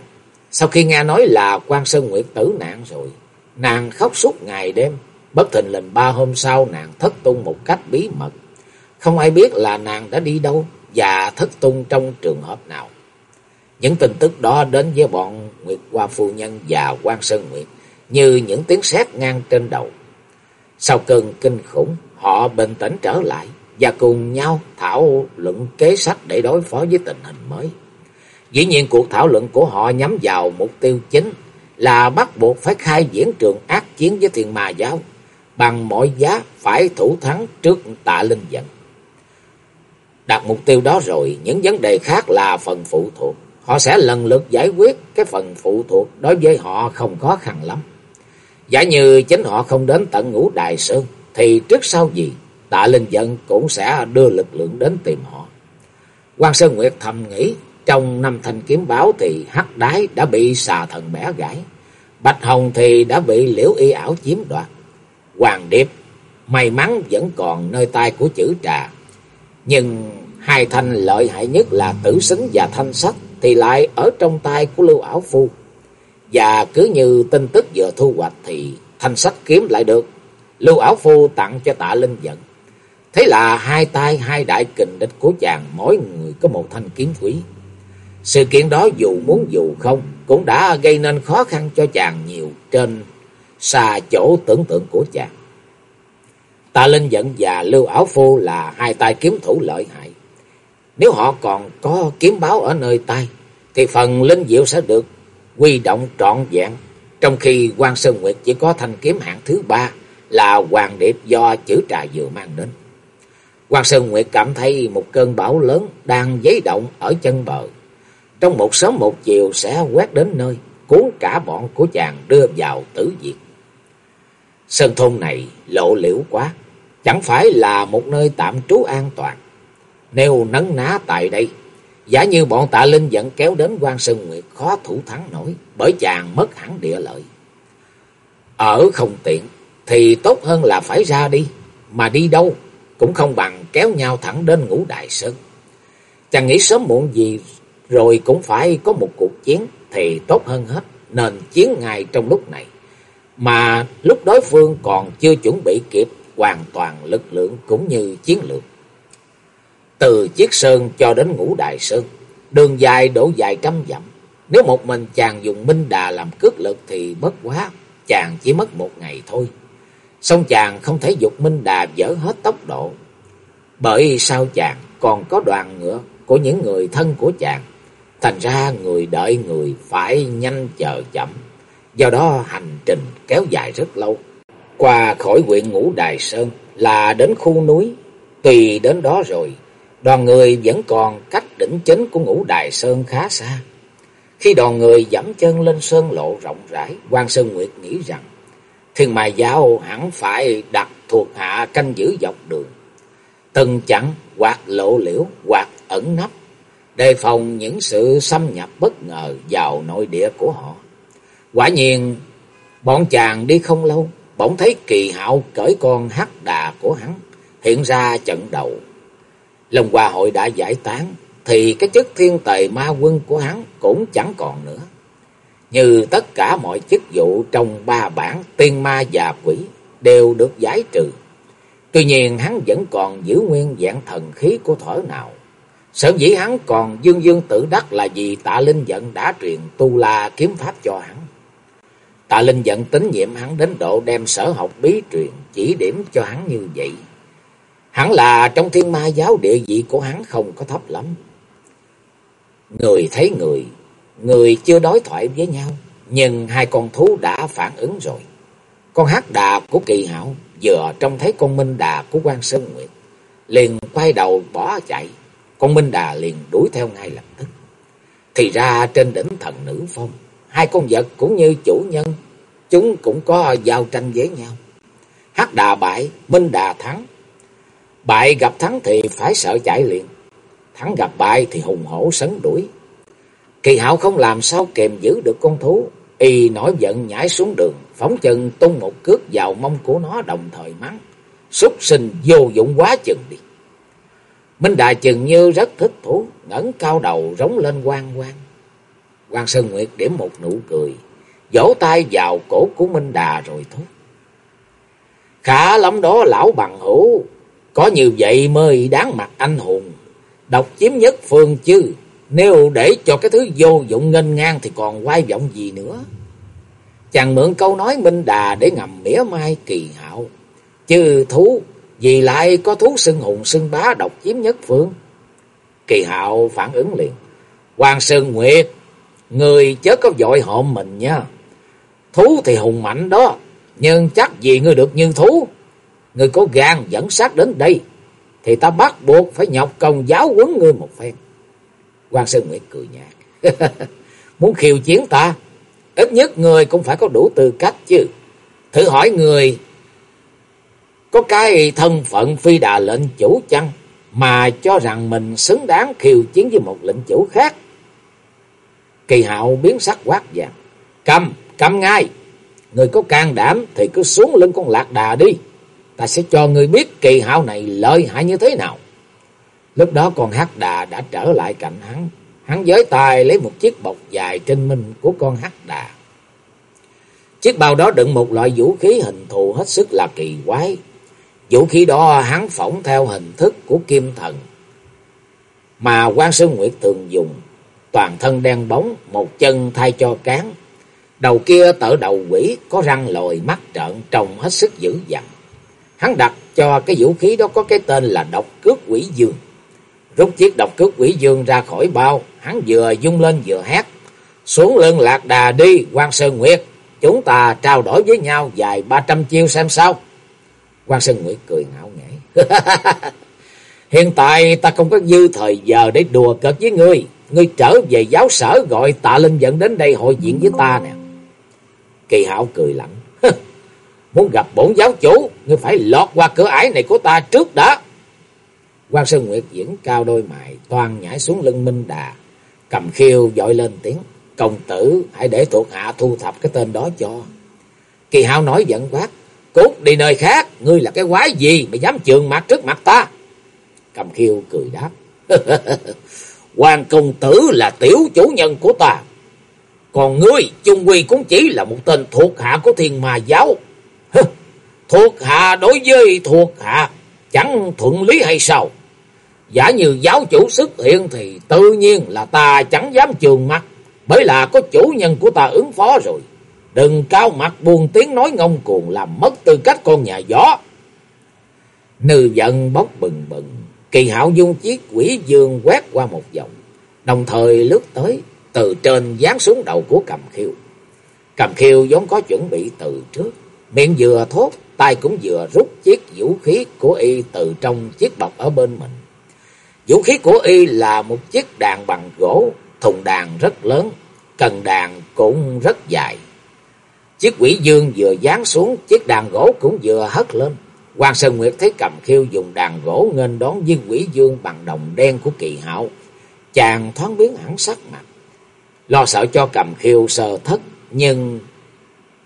Speaker 1: Sau khi nghe nói là quan Sơn Nguyệt tử nạn rồi, nàng khóc suốt ngày đêm. Bất thình lình ba hôm sau nàng thất tung một cách bí mật. Không ai biết là nàng đã đi đâu và thất tung trong trường hợp nào. Những tin tức đó đến với bọn Nguyệt Hoa Phu Nhân và quan Sơn Nguyệt như những tiếng sét ngang trên đầu. Sau cơn kinh khủng, họ bình tĩnh trở lại và cùng nhau thảo luận kế sách để đối phó với tình hình mới. Dĩ nhiên cuộc thảo luận của họ nhắm vào mục tiêu chính là bắt buộc phải khai diễn trường ác chiến với thiên ma giáo, bằng mọi giá phải thủ thắng trước tạ linh dẫn. Đạt mục tiêu đó rồi, những vấn đề khác là phần phụ thuộc. Họ sẽ lần lượt giải quyết cái phần phụ thuộc đối với họ không khó khăn lắm. Giả như chính họ không đến tận ngũ đại sơn, thì trước sau gì tạ linh dân cũng sẽ đưa lực lượng đến tìm họ. quan Sơn Nguyệt thầm nghĩ, trong năm thanh kiếm báo thì hắc đái đã bị xà thần bẻ gãy. Bạch Hồng thì đã bị liễu y ảo chiếm đoạt. Hoàng Điệp may mắn vẫn còn nơi tay của chữ trà. Nhưng hai thanh lợi hại nhất là tử xính và thanh sách thì lại ở trong tay của Lưu Ảo Phu. Và cứ như tin tức vừa thu hoạch thì thanh sách kiếm lại được. Lưu Ảo Phu tặng cho tạ Linh Dẫn. Thế là hai tay hai đại kình địch của chàng mỗi người có một thanh kiếm quý. Sự kiện đó dù muốn dù không cũng đã gây nên khó khăn cho chàng nhiều trên xa chỗ tưởng tượng của chàng. Tạ Linh Giận và Lưu Áo Phu là hai tay kiếm thủ lợi hại. Nếu họ còn có kiếm báo ở nơi tay, thì phần linh diệu sẽ được quy động trọn vẹn. Trong khi quan Sơn Nguyệt chỉ có thanh kiếm hạng thứ ba là Hoàng Điệp do chữ trà vừa mang đến. Quan Sơn Nguyệt cảm thấy một cơn bão lớn đang giấy động ở chân bờ. Trong một sớm một chiều sẽ quét đến nơi, cuốn cả bọn của chàng đưa vào tử diệt. Sơn thôn này lộ liễu quá, chẳng phải là một nơi tạm trú an toàn. Nếu nấn ná tại đây, giả như bọn tạ linh dẫn kéo đến quan Sơn Nguyệt khó thủ thắng nổi, bởi chàng mất hẳn địa lợi. Ở không tiện, thì tốt hơn là phải ra đi, mà đi đâu cũng không bằng kéo nhau thẳng đến ngũ đại sơn. Chàng nghĩ sớm muộn gì rồi cũng phải có một cuộc chiến thì tốt hơn hết, nên chiến ngay trong lúc này. Mà lúc đối phương còn chưa chuẩn bị kịp hoàn toàn lực lượng cũng như chiến lược. Từ chiếc Sơn cho đến Ngũ Đại Sơn, đường dài đổ dài trăm dặm. Nếu một mình chàng dùng minh đà làm cước lực thì bất quá, chàng chỉ mất một ngày thôi. Xong chàng không thể dục minh đà dỡ hết tốc độ. Bởi sao chàng còn có đoàn ngựa của những người thân của chàng. Thành ra người đợi người phải nhanh chờ chậm. Do đó hành trình kéo dài rất lâu. Qua khỏi huyện Ngũ Đài Sơn là đến khu núi. Tùy đến đó rồi, đoàn người vẫn còn cách đỉnh chính của Ngũ Đài Sơn khá xa. Khi đoàn người dẫm chân lên sơn lộ rộng rãi, quan Sơn Nguyệt nghĩ rằng Thiên Mai Giáo hẳn phải đặt thuộc hạ canh giữ dọc đường. Từng chặn hoặc lộ liễu hoặc ẩn nấp, đề phòng những sự xâm nhập bất ngờ vào nội địa của họ. Quả nhiên, bọn chàng đi không lâu, bỗng thấy kỳ hạo cởi con hắc đà của hắn hiện ra trận đầu. Lần qua hội đã giải tán, thì cái chức thiên tề ma quân của hắn cũng chẳng còn nữa. Như tất cả mọi chức vụ trong ba bản tiên ma và quỷ đều được giải trừ. Tuy nhiên hắn vẫn còn giữ nguyên dạng thần khí của thở nào. Sở dĩ hắn còn dương dương tự đắc là vì tạ linh giận đã truyền tu la kiếm pháp cho hắn. Tạ Linh giận tín nhiệm hắn đến độ đem sở học bí truyền chỉ điểm cho hắn như vậy. Hắn là trong thiên ma giáo địa vị của hắn không có thấp lắm. Người thấy người, người chưa đối thoại với nhau, nhưng hai con thú đã phản ứng rồi. Con hát đà của kỳ hảo vừa trông thấy con minh đà của quan Sơn Nguyệt, liền quay đầu bỏ chạy, con minh đà liền đuổi theo ngay lập tức. Thì ra trên đỉnh thần nữ phong, hai con vật cũng như chủ nhân, chúng cũng có giao tranh với nhau. Hắc đà bại, minh đà thắng. Bại gặp thắng thì phải sợ chạy liền. Thắng gặp bại thì hùng hổ sấn đuổi. Kỳ hạo không làm sao kềm giữ được con thú. Y nổi giận nhảy xuống đường, phóng chân tung một cước vào mông của nó đồng thời mắng. Xúc sinh vô dụng quá chừng đi. Minh Đà chừng như rất thích thú, ngẩng cao đầu rống lên quang quang. Quan Sơn Nguyệt điểm một nụ cười, vỗ tay vào cổ của Minh Đà rồi thốt. Khả lắm đó lão bằng hữu, có như vậy mới đáng mặt anh hùng, độc chiếm nhất phương chứ, nếu để cho cái thứ vô dụng nghênh ngang thì còn quay vọng gì nữa. Chàng mượn câu nói Minh Đà để ngầm mỉa mai kỳ hạo, chứ thú, vì lại có thú xưng hùng xưng bá độc chiếm nhất phương. Kỳ hạo phản ứng liền, Hoàng Sơn Nguyệt, Người chớ có dội hộm mình nha. Thú thì hùng mạnh đó, nhưng chắc gì ngươi được như thú người có gan dẫn sát đến đây, thì ta bắt buộc phải nhọc công giáo huấn ngươi một phen. quan Sơn Nguyệt cười nhạt. (laughs) Muốn khiêu chiến ta, ít nhất người cũng phải có đủ tư cách chứ. Thử hỏi người có cái thân phận phi đà lệnh chủ chăng mà cho rằng mình xứng đáng khiêu chiến với một lệnh chủ khác. Kỳ hạo biến sắc quát vàng. Cầm, cầm ngay. Người có can đảm thì cứ xuống lưng con lạc đà đi. Ta sẽ cho người biết kỳ hạo này lợi hại như thế nào. Lúc đó con hắc đà đã trở lại cạnh hắn. Hắn giới tài lấy một chiếc bọc dài trên mình của con hắc đà. Chiếc bao đó đựng một loại vũ khí hình thù hết sức là kỳ quái. Vũ khí đó hắn phỏng theo hình thức của kim thần. Mà quan Sơn Nguyệt thường dùng toàn thân đen bóng, một chân thay cho cán. Đầu kia tở đầu quỷ, có răng lồi mắt trợn, trông hết sức dữ dằn hắn đặt cho cái vũ khí đó có cái tên là độc cước quỷ dương. Rút chiếc độc cước quỷ dương ra khỏi bao, hắn vừa dung lên vừa hét. Xuống lưng lạc đà đi, quan Sơn Nguyệt, chúng ta trao đổi với nhau dài ba trăm chiêu xem sao. quan Sơn Nguyệt cười ngạo nghễ. (laughs) Hiện tại ta không có dư thời giờ để đùa cợt với ngươi. Ngươi trở về giáo sở gọi tạ linh dẫn đến đây hội diện với ta nè. Kỳ hảo cười lạnh. Muốn gặp bổn giáo chủ, ngươi phải lọt qua cửa ải này của ta trước đã. quan Sơn Nguyệt diễn cao đôi mày, toàn nhảy xuống lưng Minh Đà. Cầm khiêu dội lên tiếng. Công tử, hãy để thuộc hạ thu thập cái tên đó cho. Kỳ hảo nói giận quát. Cút đi nơi khác, ngươi là cái quái gì mà dám trường mặt trước mặt ta. Cầm khiêu cười đáp. (laughs) Hoàng công tử là tiểu chủ nhân của ta. Còn ngươi, chung quy cũng chỉ là một tên thuộc hạ của thiên ma giáo thuộc hạ đối với thuộc hạ, chẳng thuận lý hay sao? Giả như giáo chủ xuất hiện thì tự nhiên là ta chẳng dám trường mặt. Bởi là có chủ nhân của ta ứng phó rồi. Đừng cao mặt buồn tiếng nói ngông cuồng làm mất tư cách con nhà gió. Nư giận bốc bừng bừng. Kỳ hạo dung chiếc quỷ dương quét qua một vòng. Đồng thời lướt tới từ trên dán xuống đầu của cầm khiêu. Cầm khiêu vốn có chuẩn bị từ trước. Miệng vừa thốt, tay cũng vừa rút chiếc vũ khí của y từ trong chiếc bọc ở bên mình. Vũ khí của y là một chiếc đàn bằng gỗ, thùng đàn rất lớn, cần đàn cũng rất dài. Chiếc quỷ dương vừa dán xuống, chiếc đàn gỗ cũng vừa hất lên. Hoàng Sơn Nguyệt thấy cầm khiêu dùng đàn gỗ nghênh đón viên quỷ dương bằng đồng đen của kỳ hạo. Chàng thoáng biến hẳn sắc mặt. Lo sợ cho cầm khiêu sờ thất, nhưng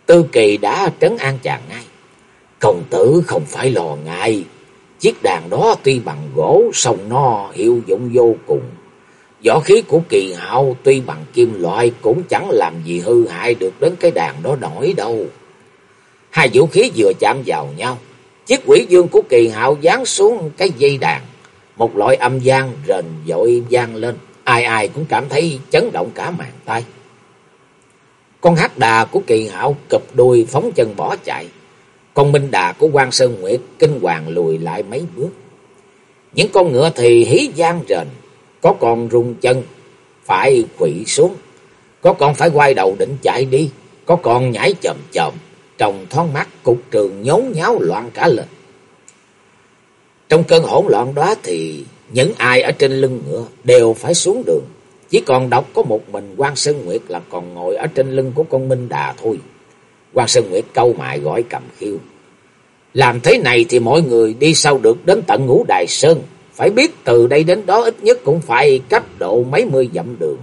Speaker 1: tư kỳ đã trấn an chàng ngay. Công tử không phải lo ngại. Chiếc đàn đó tuy bằng gỗ, song no hiệu dụng vô cùng. Võ khí của kỳ hạo tuy bằng kim loại cũng chẳng làm gì hư hại được đến cái đàn đó nổi đâu. Hai vũ khí vừa chạm vào nhau. Chiếc quỷ dương của kỳ hạo dán xuống cái dây đàn. Một loại âm gian rền dội gian lên. Ai ai cũng cảm thấy chấn động cả màn tay. Con hát đà của kỳ hạo cụp đuôi phóng chân bỏ chạy. Con minh đà của quan Sơn Nguyệt kinh hoàng lùi lại mấy bước. Những con ngựa thì hí gian rền. Có con rung chân, phải quỵ xuống. Có con phải quay đầu định chạy đi. Có con nhảy chậm chậm trong thoáng mắt cục trường nhốn nháo loạn cả lên. Trong cơn hỗn loạn đó thì những ai ở trên lưng ngựa đều phải xuống đường. Chỉ còn độc có một mình quan Sơn Nguyệt là còn ngồi ở trên lưng của con Minh Đà thôi. quan Sơn Nguyệt câu mại gọi cầm khiêu. Làm thế này thì mọi người đi sau được đến tận ngũ Đài Sơn. Phải biết từ đây đến đó ít nhất cũng phải cách độ mấy mươi dặm đường.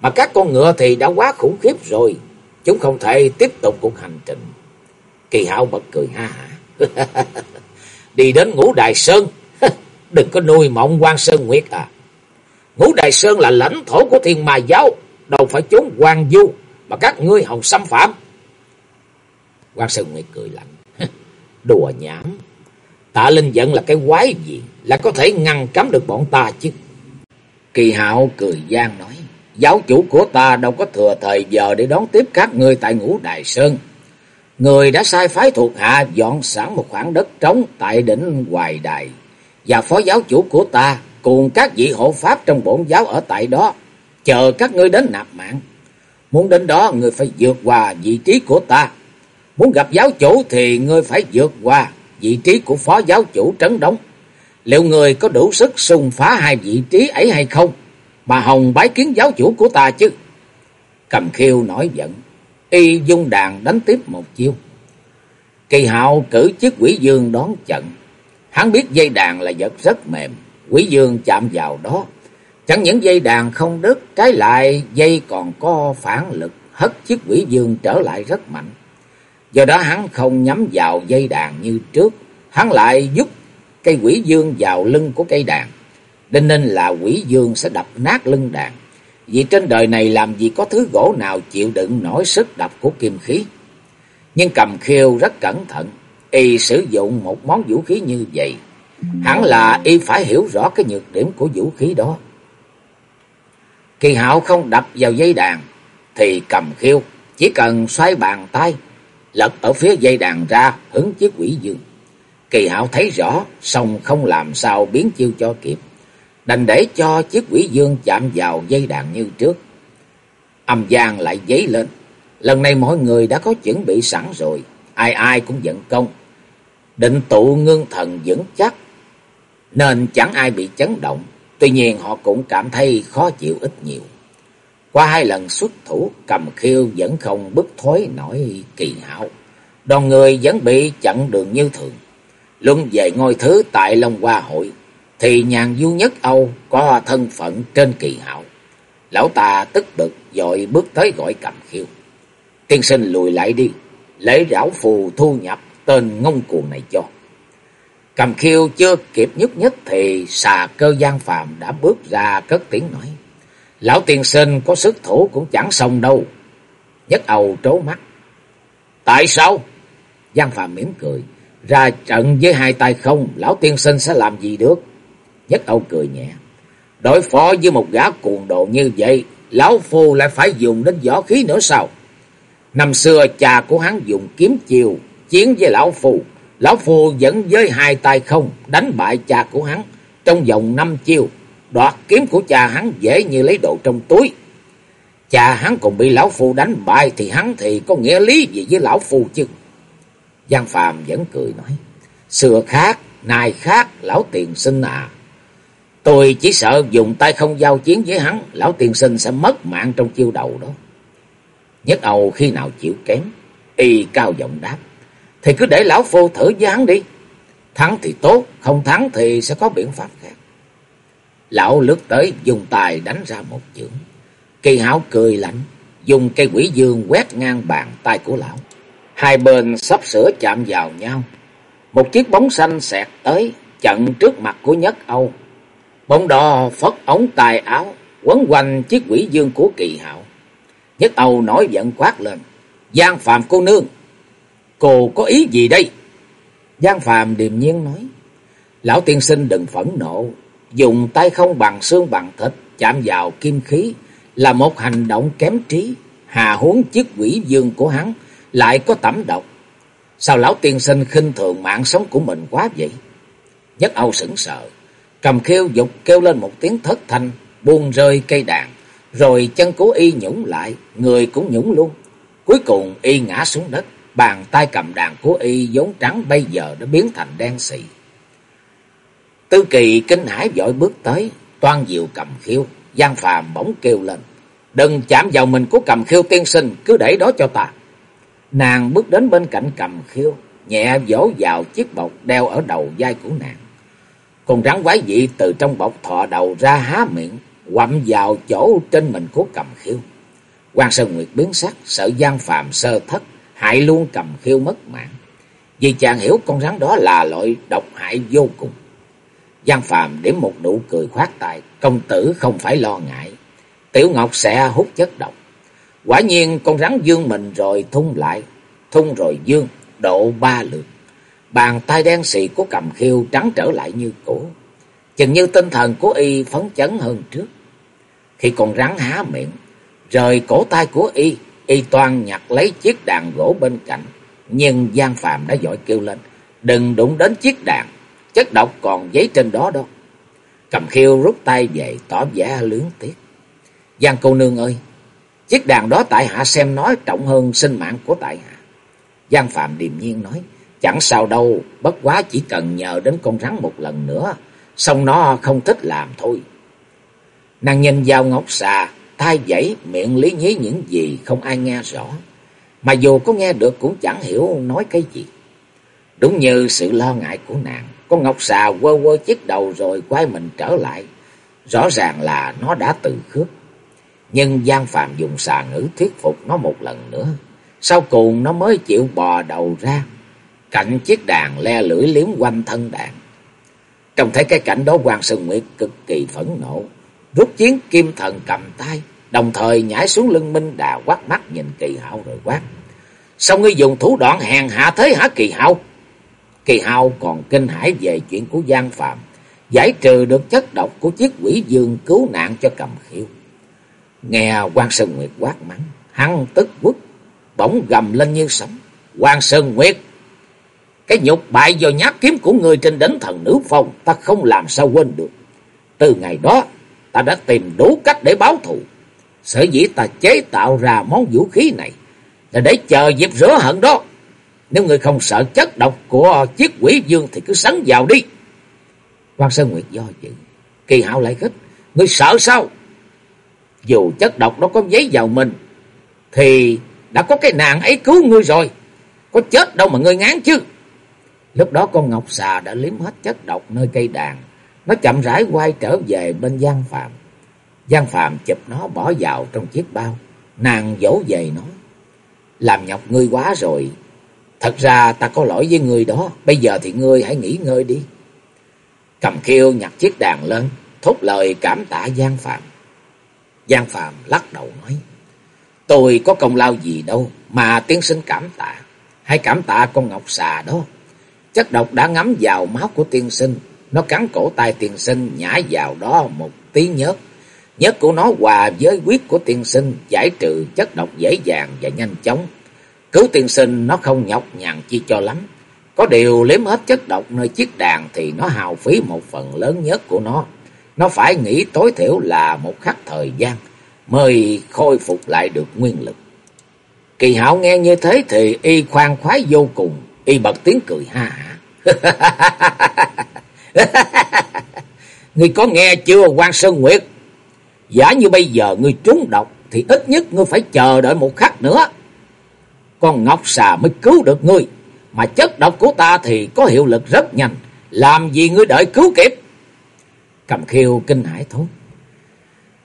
Speaker 1: Mà các con ngựa thì đã quá khủng khiếp rồi. Chúng không thể tiếp tục cuộc hành trình. Kỳ hạo bật cười ha hả. (laughs) Đi đến ngũ Đài Sơn. (laughs) Đừng có nuôi mộng quan Sơn Nguyệt à. Ngũ đại Sơn là lãnh thổ của thiên ma giáo. Đâu phải chốn quan du. Mà các ngươi hồng xâm phạm. quan Sơn Nguyệt cười lạnh. (laughs) Đùa nhảm. Tạ Linh giận là cái quái gì. Là có thể ngăn cấm được bọn ta chứ. Kỳ hạo cười gian nói. Giáo chủ của ta đâu có thừa thời giờ để đón tiếp các ngươi tại ngũ đại Sơn. Người đã sai phái thuộc hạ dọn sẵn một khoảng đất trống tại đỉnh Hoài Đài. Và phó giáo chủ của ta cùng các vị hộ pháp trong bổn giáo ở tại đó. Chờ các ngươi đến nạp mạng. Muốn đến đó, người phải vượt qua vị trí của ta. Muốn gặp giáo chủ thì ngươi phải vượt qua vị trí của phó giáo chủ trấn đóng. Liệu người có đủ sức xung phá hai vị trí ấy hay không? Mà hồng bái kiến giáo chủ của ta chứ. Cầm khiêu nổi giận, y dung đàn đánh tiếp một chiêu. Kỳ hạo cử chiếc quỷ dương đón trận. Hắn biết dây đàn là vật rất mềm. Quỷ dương chạm vào đó. Chẳng những dây đàn không đứt, trái lại dây còn có phản lực hất chiếc quỷ dương trở lại rất mạnh. Do đó hắn không nhắm vào dây đàn như trước. Hắn lại giúp cây quỷ dương vào lưng của cây đàn. Đinh ninh là quỷ dương sẽ đập nát lưng đàn. Vì trên đời này làm gì có thứ gỗ nào chịu đựng nổi sức đập của kim khí. Nhưng cầm khiêu rất cẩn thận. Y sử dụng một món vũ khí như vậy. Hẳn là y phải hiểu rõ cái nhược điểm của vũ khí đó. Kỳ hạo không đập vào dây đàn. Thì cầm khiêu chỉ cần xoay bàn tay. Lật ở phía dây đàn ra hứng chiếc quỷ dương. Kỳ hạo thấy rõ, song không làm sao biến chiêu cho kịp. Đành để cho chiếc quỷ dương chạm vào dây đàn như trước. Âm gian lại dấy lên. Lần này mọi người đã có chuẩn bị sẵn rồi. Ai ai cũng giận công. Định tụ ngưng thần vững chắc. Nên chẳng ai bị chấn động. Tuy nhiên họ cũng cảm thấy khó chịu ít nhiều. Qua hai lần xuất thủ, cầm khiêu vẫn không bức thối nổi kỳ hảo. Đoàn người vẫn bị chặn đường như thường. Luân về ngôi thứ tại Long Hoa Hội, thì nhàn du nhất Âu có thân phận trên kỳ hảo. Lão ta tức bực dội bước tới gọi cầm khiêu. Tiên sinh lùi lại đi, lễ rảo phù thu nhập tên ngông cuồng này cho. Cầm khiêu chưa kịp nhúc nhất thì xà cơ gian phàm đã bước ra cất tiếng nói. Lão tiên sinh có sức thủ cũng chẳng xong đâu. Nhất Âu trố mắt. Tại sao? Giang Phàm mỉm cười. Ra trận với hai tay không, lão tiên sinh sẽ làm gì được? Nhất Âu cười nhẹ. Đối phó với một gã cuồng độ như vậy, lão phu lại phải dùng đến võ khí nữa sao? Năm xưa cha của hắn dùng kiếm chiều, chiến với lão phu. Lão phu vẫn với hai tay không, đánh bại cha của hắn trong vòng năm chiêu. Đoạt kiếm của cha hắn dễ như lấy đồ trong túi. Cha hắn còn bị lão phu đánh bại thì hắn thì có nghĩa lý gì với lão phu chứ? Giang Phàm vẫn cười nói. Xưa khác, nay khác, lão tiền sinh à. Tôi chỉ sợ dùng tay không giao chiến với hắn, lão tiền sinh sẽ mất mạng trong chiêu đầu đó. Nhất Âu khi nào chịu kém, y cao giọng đáp. Thì cứ để lão phu thử với hắn đi. Thắng thì tốt, không thắng thì sẽ có biện pháp khác. Lão lướt tới dùng tài đánh ra một chưởng. Kỳ hảo cười lạnh, dùng cây quỷ dương quét ngang bàn tay của lão. Hai bên sắp sửa chạm vào nhau. Một chiếc bóng xanh xẹt tới, chặn trước mặt của Nhất Âu. Bóng đỏ phất ống tài áo, quấn quanh chiếc quỷ dương của kỳ hạo. Nhất Âu nói giận quát lên. Giang Phạm cô nương, cô có ý gì đây? Giang Phạm điềm nhiên nói. Lão tiên sinh đừng phẫn nộ, dùng tay không bằng xương bằng thịt chạm vào kim khí là một hành động kém trí. Hà huống chiếc quỷ dương của hắn lại có tẩm độc. Sao lão tiên sinh khinh thường mạng sống của mình quá vậy? Nhất Âu sững sờ, cầm khiêu dục kêu lên một tiếng thất thanh, buông rơi cây đàn, rồi chân cố y nhũng lại, người cũng nhũng luôn. Cuối cùng y ngã xuống đất, bàn tay cầm đàn của y vốn trắng bây giờ đã biến thành đen xì. Tư kỳ kinh hãi vội bước tới, toan diệu cầm khiêu, Giang Phàm bỗng kêu lên. Đừng chạm vào mình của cầm khiêu tiên sinh, cứ để đó cho ta. Nàng bước đến bên cạnh cầm khiêu, nhẹ vỗ vào chiếc bọc đeo ở đầu vai của nàng. Con rắn quái dị từ trong bọc thọ đầu ra há miệng, quặm vào chỗ trên mình của cầm khiêu. quan Sơn Nguyệt biến sắc, sợ gian phàm sơ thất, hại luôn cầm khiêu mất mạng. Vì chàng hiểu con rắn đó là loại độc hại vô cùng. Giang Phàm điểm một nụ cười khoát tài, công tử không phải lo ngại. Tiểu Ngọc sẽ hút chất độc. Quả nhiên con rắn dương mình rồi thung lại, thung rồi dương, độ ba lượt. Bàn tay đen xì của cầm khiêu trắng trở lại như cũ. Chừng như tinh thần của y phấn chấn hơn trước. Khi con rắn há miệng, rời cổ tay của y, y toàn nhặt lấy chiếc đàn gỗ bên cạnh. Nhưng Giang Phạm đã giỏi kêu lên, đừng đụng đến chiếc đàn, chất độc còn giấy trên đó đó. Cầm khiêu rút tay về, tỏ vẻ lướng tiếc. Giang cô nương ơi, Chiếc đàn đó tại hạ xem nói trọng hơn sinh mạng của tại hạ. Giang Phạm điềm nhiên nói, chẳng sao đâu, bất quá chỉ cần nhờ đến con rắn một lần nữa, xong nó không thích làm thôi. Nàng nhìn dao ngọc xà, thay dãy, miệng lý nhí những gì không ai nghe rõ. Mà dù có nghe được cũng chẳng hiểu nói cái gì. Đúng như sự lo ngại của nàng, con ngọc xà quơ quơ chiếc đầu rồi quay mình trở lại. Rõ ràng là nó đã từ khước. Nhưng Giang Phạm dùng xà ngữ thuyết phục nó một lần nữa. Sau cùng nó mới chịu bò đầu ra. Cạnh chiếc đàn le lưỡi liếm quanh thân đàn. Trông thấy cái cảnh đó Hoàng Sơn Nguyệt cực kỳ phẫn nộ. Rút chiến kim thần cầm tay. Đồng thời nhảy xuống lưng Minh Đà quát mắt nhìn kỳ hạo rồi quát. Sao ngươi dùng thủ đoạn hèn hạ thế hả kỳ hạo? Kỳ hạo còn kinh hãi về chuyện của Giang Phạm. Giải trừ được chất độc của chiếc quỷ dương cứu nạn cho cầm khiêu. Nghe quan Sơn Nguyệt quát mắng, hắn tức quất, bỗng gầm lên như sóng. quan Sơn Nguyệt! Cái nhục bại do nhát kiếm của người trên đỉnh thần nữ phong, ta không làm sao quên được. Từ ngày đó, ta đã tìm đủ cách để báo thù. Sở dĩ ta chế tạo ra món vũ khí này, là để chờ dịp rửa hận đó. Nếu người không sợ chất độc của chiếc quỷ dương thì cứ sắn vào đi. Quan Sơn Nguyệt do dự. Kỳ hạo lại khích. người sợ sao? Dù chất độc đó có giấy vào mình. Thì đã có cái nàng ấy cứu ngươi rồi. Có chết đâu mà ngươi ngán chứ. Lúc đó con Ngọc Xà đã liếm hết chất độc nơi cây đàn. Nó chậm rãi quay trở về bên Giang Phạm. Giang Phạm chụp nó bỏ vào trong chiếc bao. Nàng dỗ về nói. Làm nhọc ngươi quá rồi. Thật ra ta có lỗi với ngươi đó. Bây giờ thì ngươi hãy nghỉ ngơi đi. Cầm khiêu nhặt chiếc đàn lên. Thốt lời cảm tạ Giang Phạm. Giang Phạm lắc đầu nói. Tôi có công lao gì đâu mà tiến sinh cảm tạ. Hãy cảm tạ con ngọc xà đó. Chất độc đã ngấm vào máu của tiên sinh. Nó cắn cổ tay tiên sinh nhảy vào đó một tí nhớt. Nhớt của nó hòa với huyết của tiên sinh giải trừ chất độc dễ dàng và nhanh chóng. Cứu tiên sinh nó không nhọc nhằn chi cho lắm. Có điều liếm hết chất độc nơi chiếc đàn thì nó hào phí một phần lớn nhất của nó. Nó phải nghĩ tối thiểu là một khắc thời gian mới khôi phục lại được nguyên lực. Kỳ hảo nghe như thế thì y khoan khoái vô cùng, y bật tiếng cười ha hả. (laughs) (laughs) ngươi có nghe chưa quan Sơn Nguyệt? Giả như bây giờ ngươi trúng độc thì ít nhất ngươi phải chờ đợi một khắc nữa. Con Ngọc Xà mới cứu được ngươi, mà chất độc của ta thì có hiệu lực rất nhanh, làm gì ngươi đợi cứu kịp? Cầm khiêu kinh hãi thốt.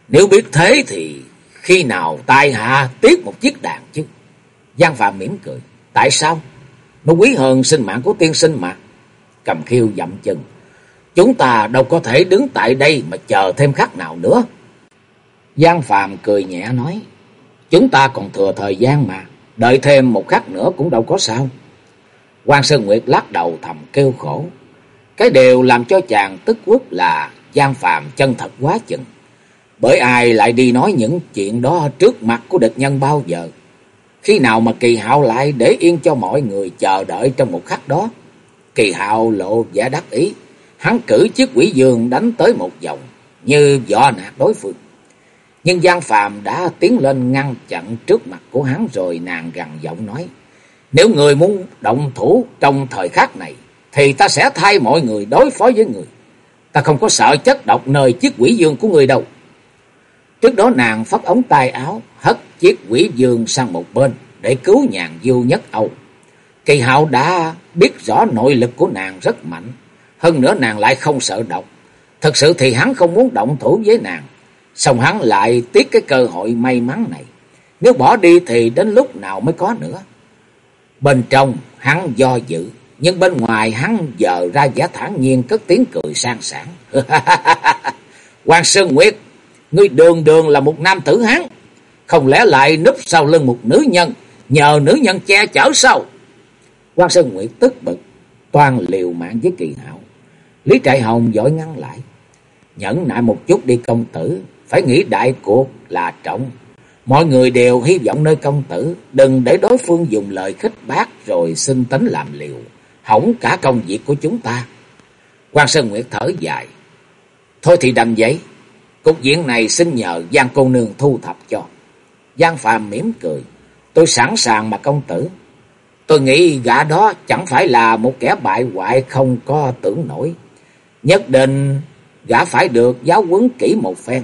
Speaker 1: Nếu biết thế thì khi nào tai hạ tiếc một chiếc đàn chứ? Giang Phạm mỉm cười. Tại sao? Nó quý hơn sinh mạng của tiên sinh mà. Cầm khiêu dậm chân. Chúng ta đâu có thể đứng tại đây mà chờ thêm khắc nào nữa. Giang Phạm cười nhẹ nói. Chúng ta còn thừa thời gian mà. Đợi thêm một khắc nữa cũng đâu có sao. Quan Sơn Nguyệt lắc đầu thầm kêu khổ. Cái điều làm cho chàng tức quốc là Giang Phạm chân thật quá chừng. Bởi ai lại đi nói những chuyện đó trước mặt của địch nhân bao giờ? Khi nào mà kỳ hạo lại để yên cho mọi người chờ đợi trong một khắc đó? Kỳ hạo lộ vẻ đắc ý. Hắn cử chiếc quỷ dương đánh tới một vòng, như dọ nạt đối phương. Nhưng Giang Phàm đã tiến lên ngăn chặn trước mặt của hắn rồi nàng gằn giọng nói. Nếu người muốn động thủ trong thời khắc này, thì ta sẽ thay mọi người đối phó với người. Ta không có sợ chất độc nơi chiếc quỷ dương của người đâu. Trước đó nàng phất ống tay áo, hất chiếc quỷ dương sang một bên để cứu nhàn du nhất Âu. Kỳ hạo đã biết rõ nội lực của nàng rất mạnh, hơn nữa nàng lại không sợ độc. Thật sự thì hắn không muốn động thủ với nàng, xong hắn lại tiếc cái cơ hội may mắn này. Nếu bỏ đi thì đến lúc nào mới có nữa. Bên trong hắn do dự, nhưng bên ngoài hắn giờ ra giả thản nhiên cất tiếng cười sang sảng. (laughs) Hoàng Sơn Nguyệt, ngươi đường đường là một nam tử hắn không lẽ lại núp sau lưng một nữ nhân, nhờ nữ nhân che chở sao? Quan Sơn Nguyệt tức bực, toàn liều mạng với kỳ hạo. Lý Trại Hồng dội ngăn lại. Nhẫn nại một chút đi công tử, phải nghĩ đại cuộc là trọng. Mọi người đều hy vọng nơi công tử, đừng để đối phương dùng lời khích bác rồi xin tính làm liều, hỏng cả công việc của chúng ta. Quan Sơn Nguyệt thở dài. Thôi thì đành vậy, cục diện này xin nhờ Giang cô nương thu thập cho. Giang Phàm mỉm cười, tôi sẵn sàng mà công tử. Tôi nghĩ gã đó chẳng phải là một kẻ bại hoại không có tưởng nổi. Nhất định gã phải được giáo huấn kỹ một phen.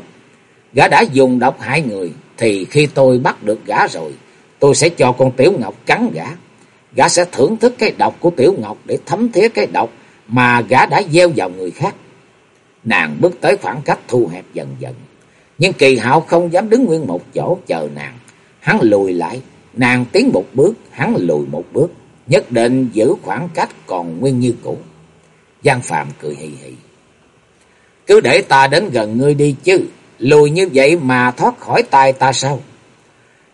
Speaker 1: Gã đã dùng độc hại người, thì khi tôi bắt được gã rồi, tôi sẽ cho con Tiểu Ngọc cắn gã. Gã sẽ thưởng thức cái độc của Tiểu Ngọc để thấm thía cái độc mà gã đã gieo vào người khác. Nàng bước tới khoảng cách thu hẹp dần dần. Nhưng kỳ hạo không dám đứng nguyên một chỗ chờ nàng. Hắn lùi lại, nàng tiến một bước, hắn lùi một bước. Nhất định giữ khoảng cách còn nguyên như cũ. Giang Phạm cười hì hì. Cứ để ta đến gần ngươi đi chứ. Lùi như vậy mà thoát khỏi tay ta sao?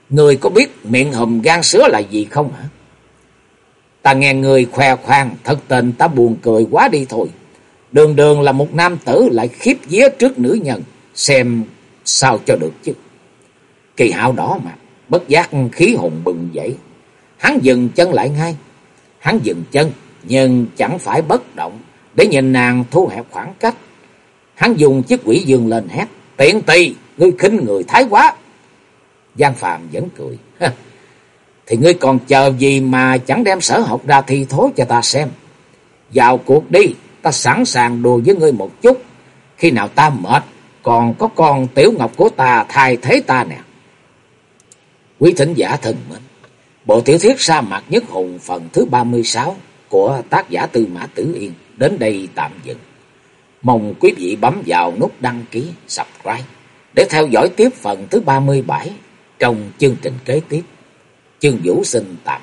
Speaker 1: Người có biết miệng hùm gan sứa là gì không hả? Ta nghe người khoe khoang, thật tình ta buồn cười quá đi thôi. Đường đường là một nam tử lại khiếp vía trước nữ nhân, xem sao cho được chứ. Kỳ hạo đỏ mặt, bất giác khí hồn bừng dậy. Hắn dừng chân lại ngay. Hắn dừng chân, nhưng chẳng phải bất động để nhìn nàng thu hẹp khoảng cách. Hắn dùng chiếc quỷ dương lên hét, tiện tì, ngươi khinh người thái quá. Giang Phạm vẫn cười. Thì ngươi còn chờ gì mà chẳng đem sở học ra thi thố cho ta xem. Vào cuộc đi, ta sẵn sàng đùa với ngươi một chút. Khi nào ta mệt, còn có con tiểu ngọc của ta thay thế ta nè. Quý thính giả thân mến, bộ tiểu thuyết sa mạc nhất hùng phần thứ 36 của tác giả Tư Mã Tử Yên đến đây tạm dừng. Mong quý vị bấm vào nút đăng ký, subscribe để theo dõi tiếp phần thứ 37 trong chương trình kế tiếp. Chương Vũ xin tạm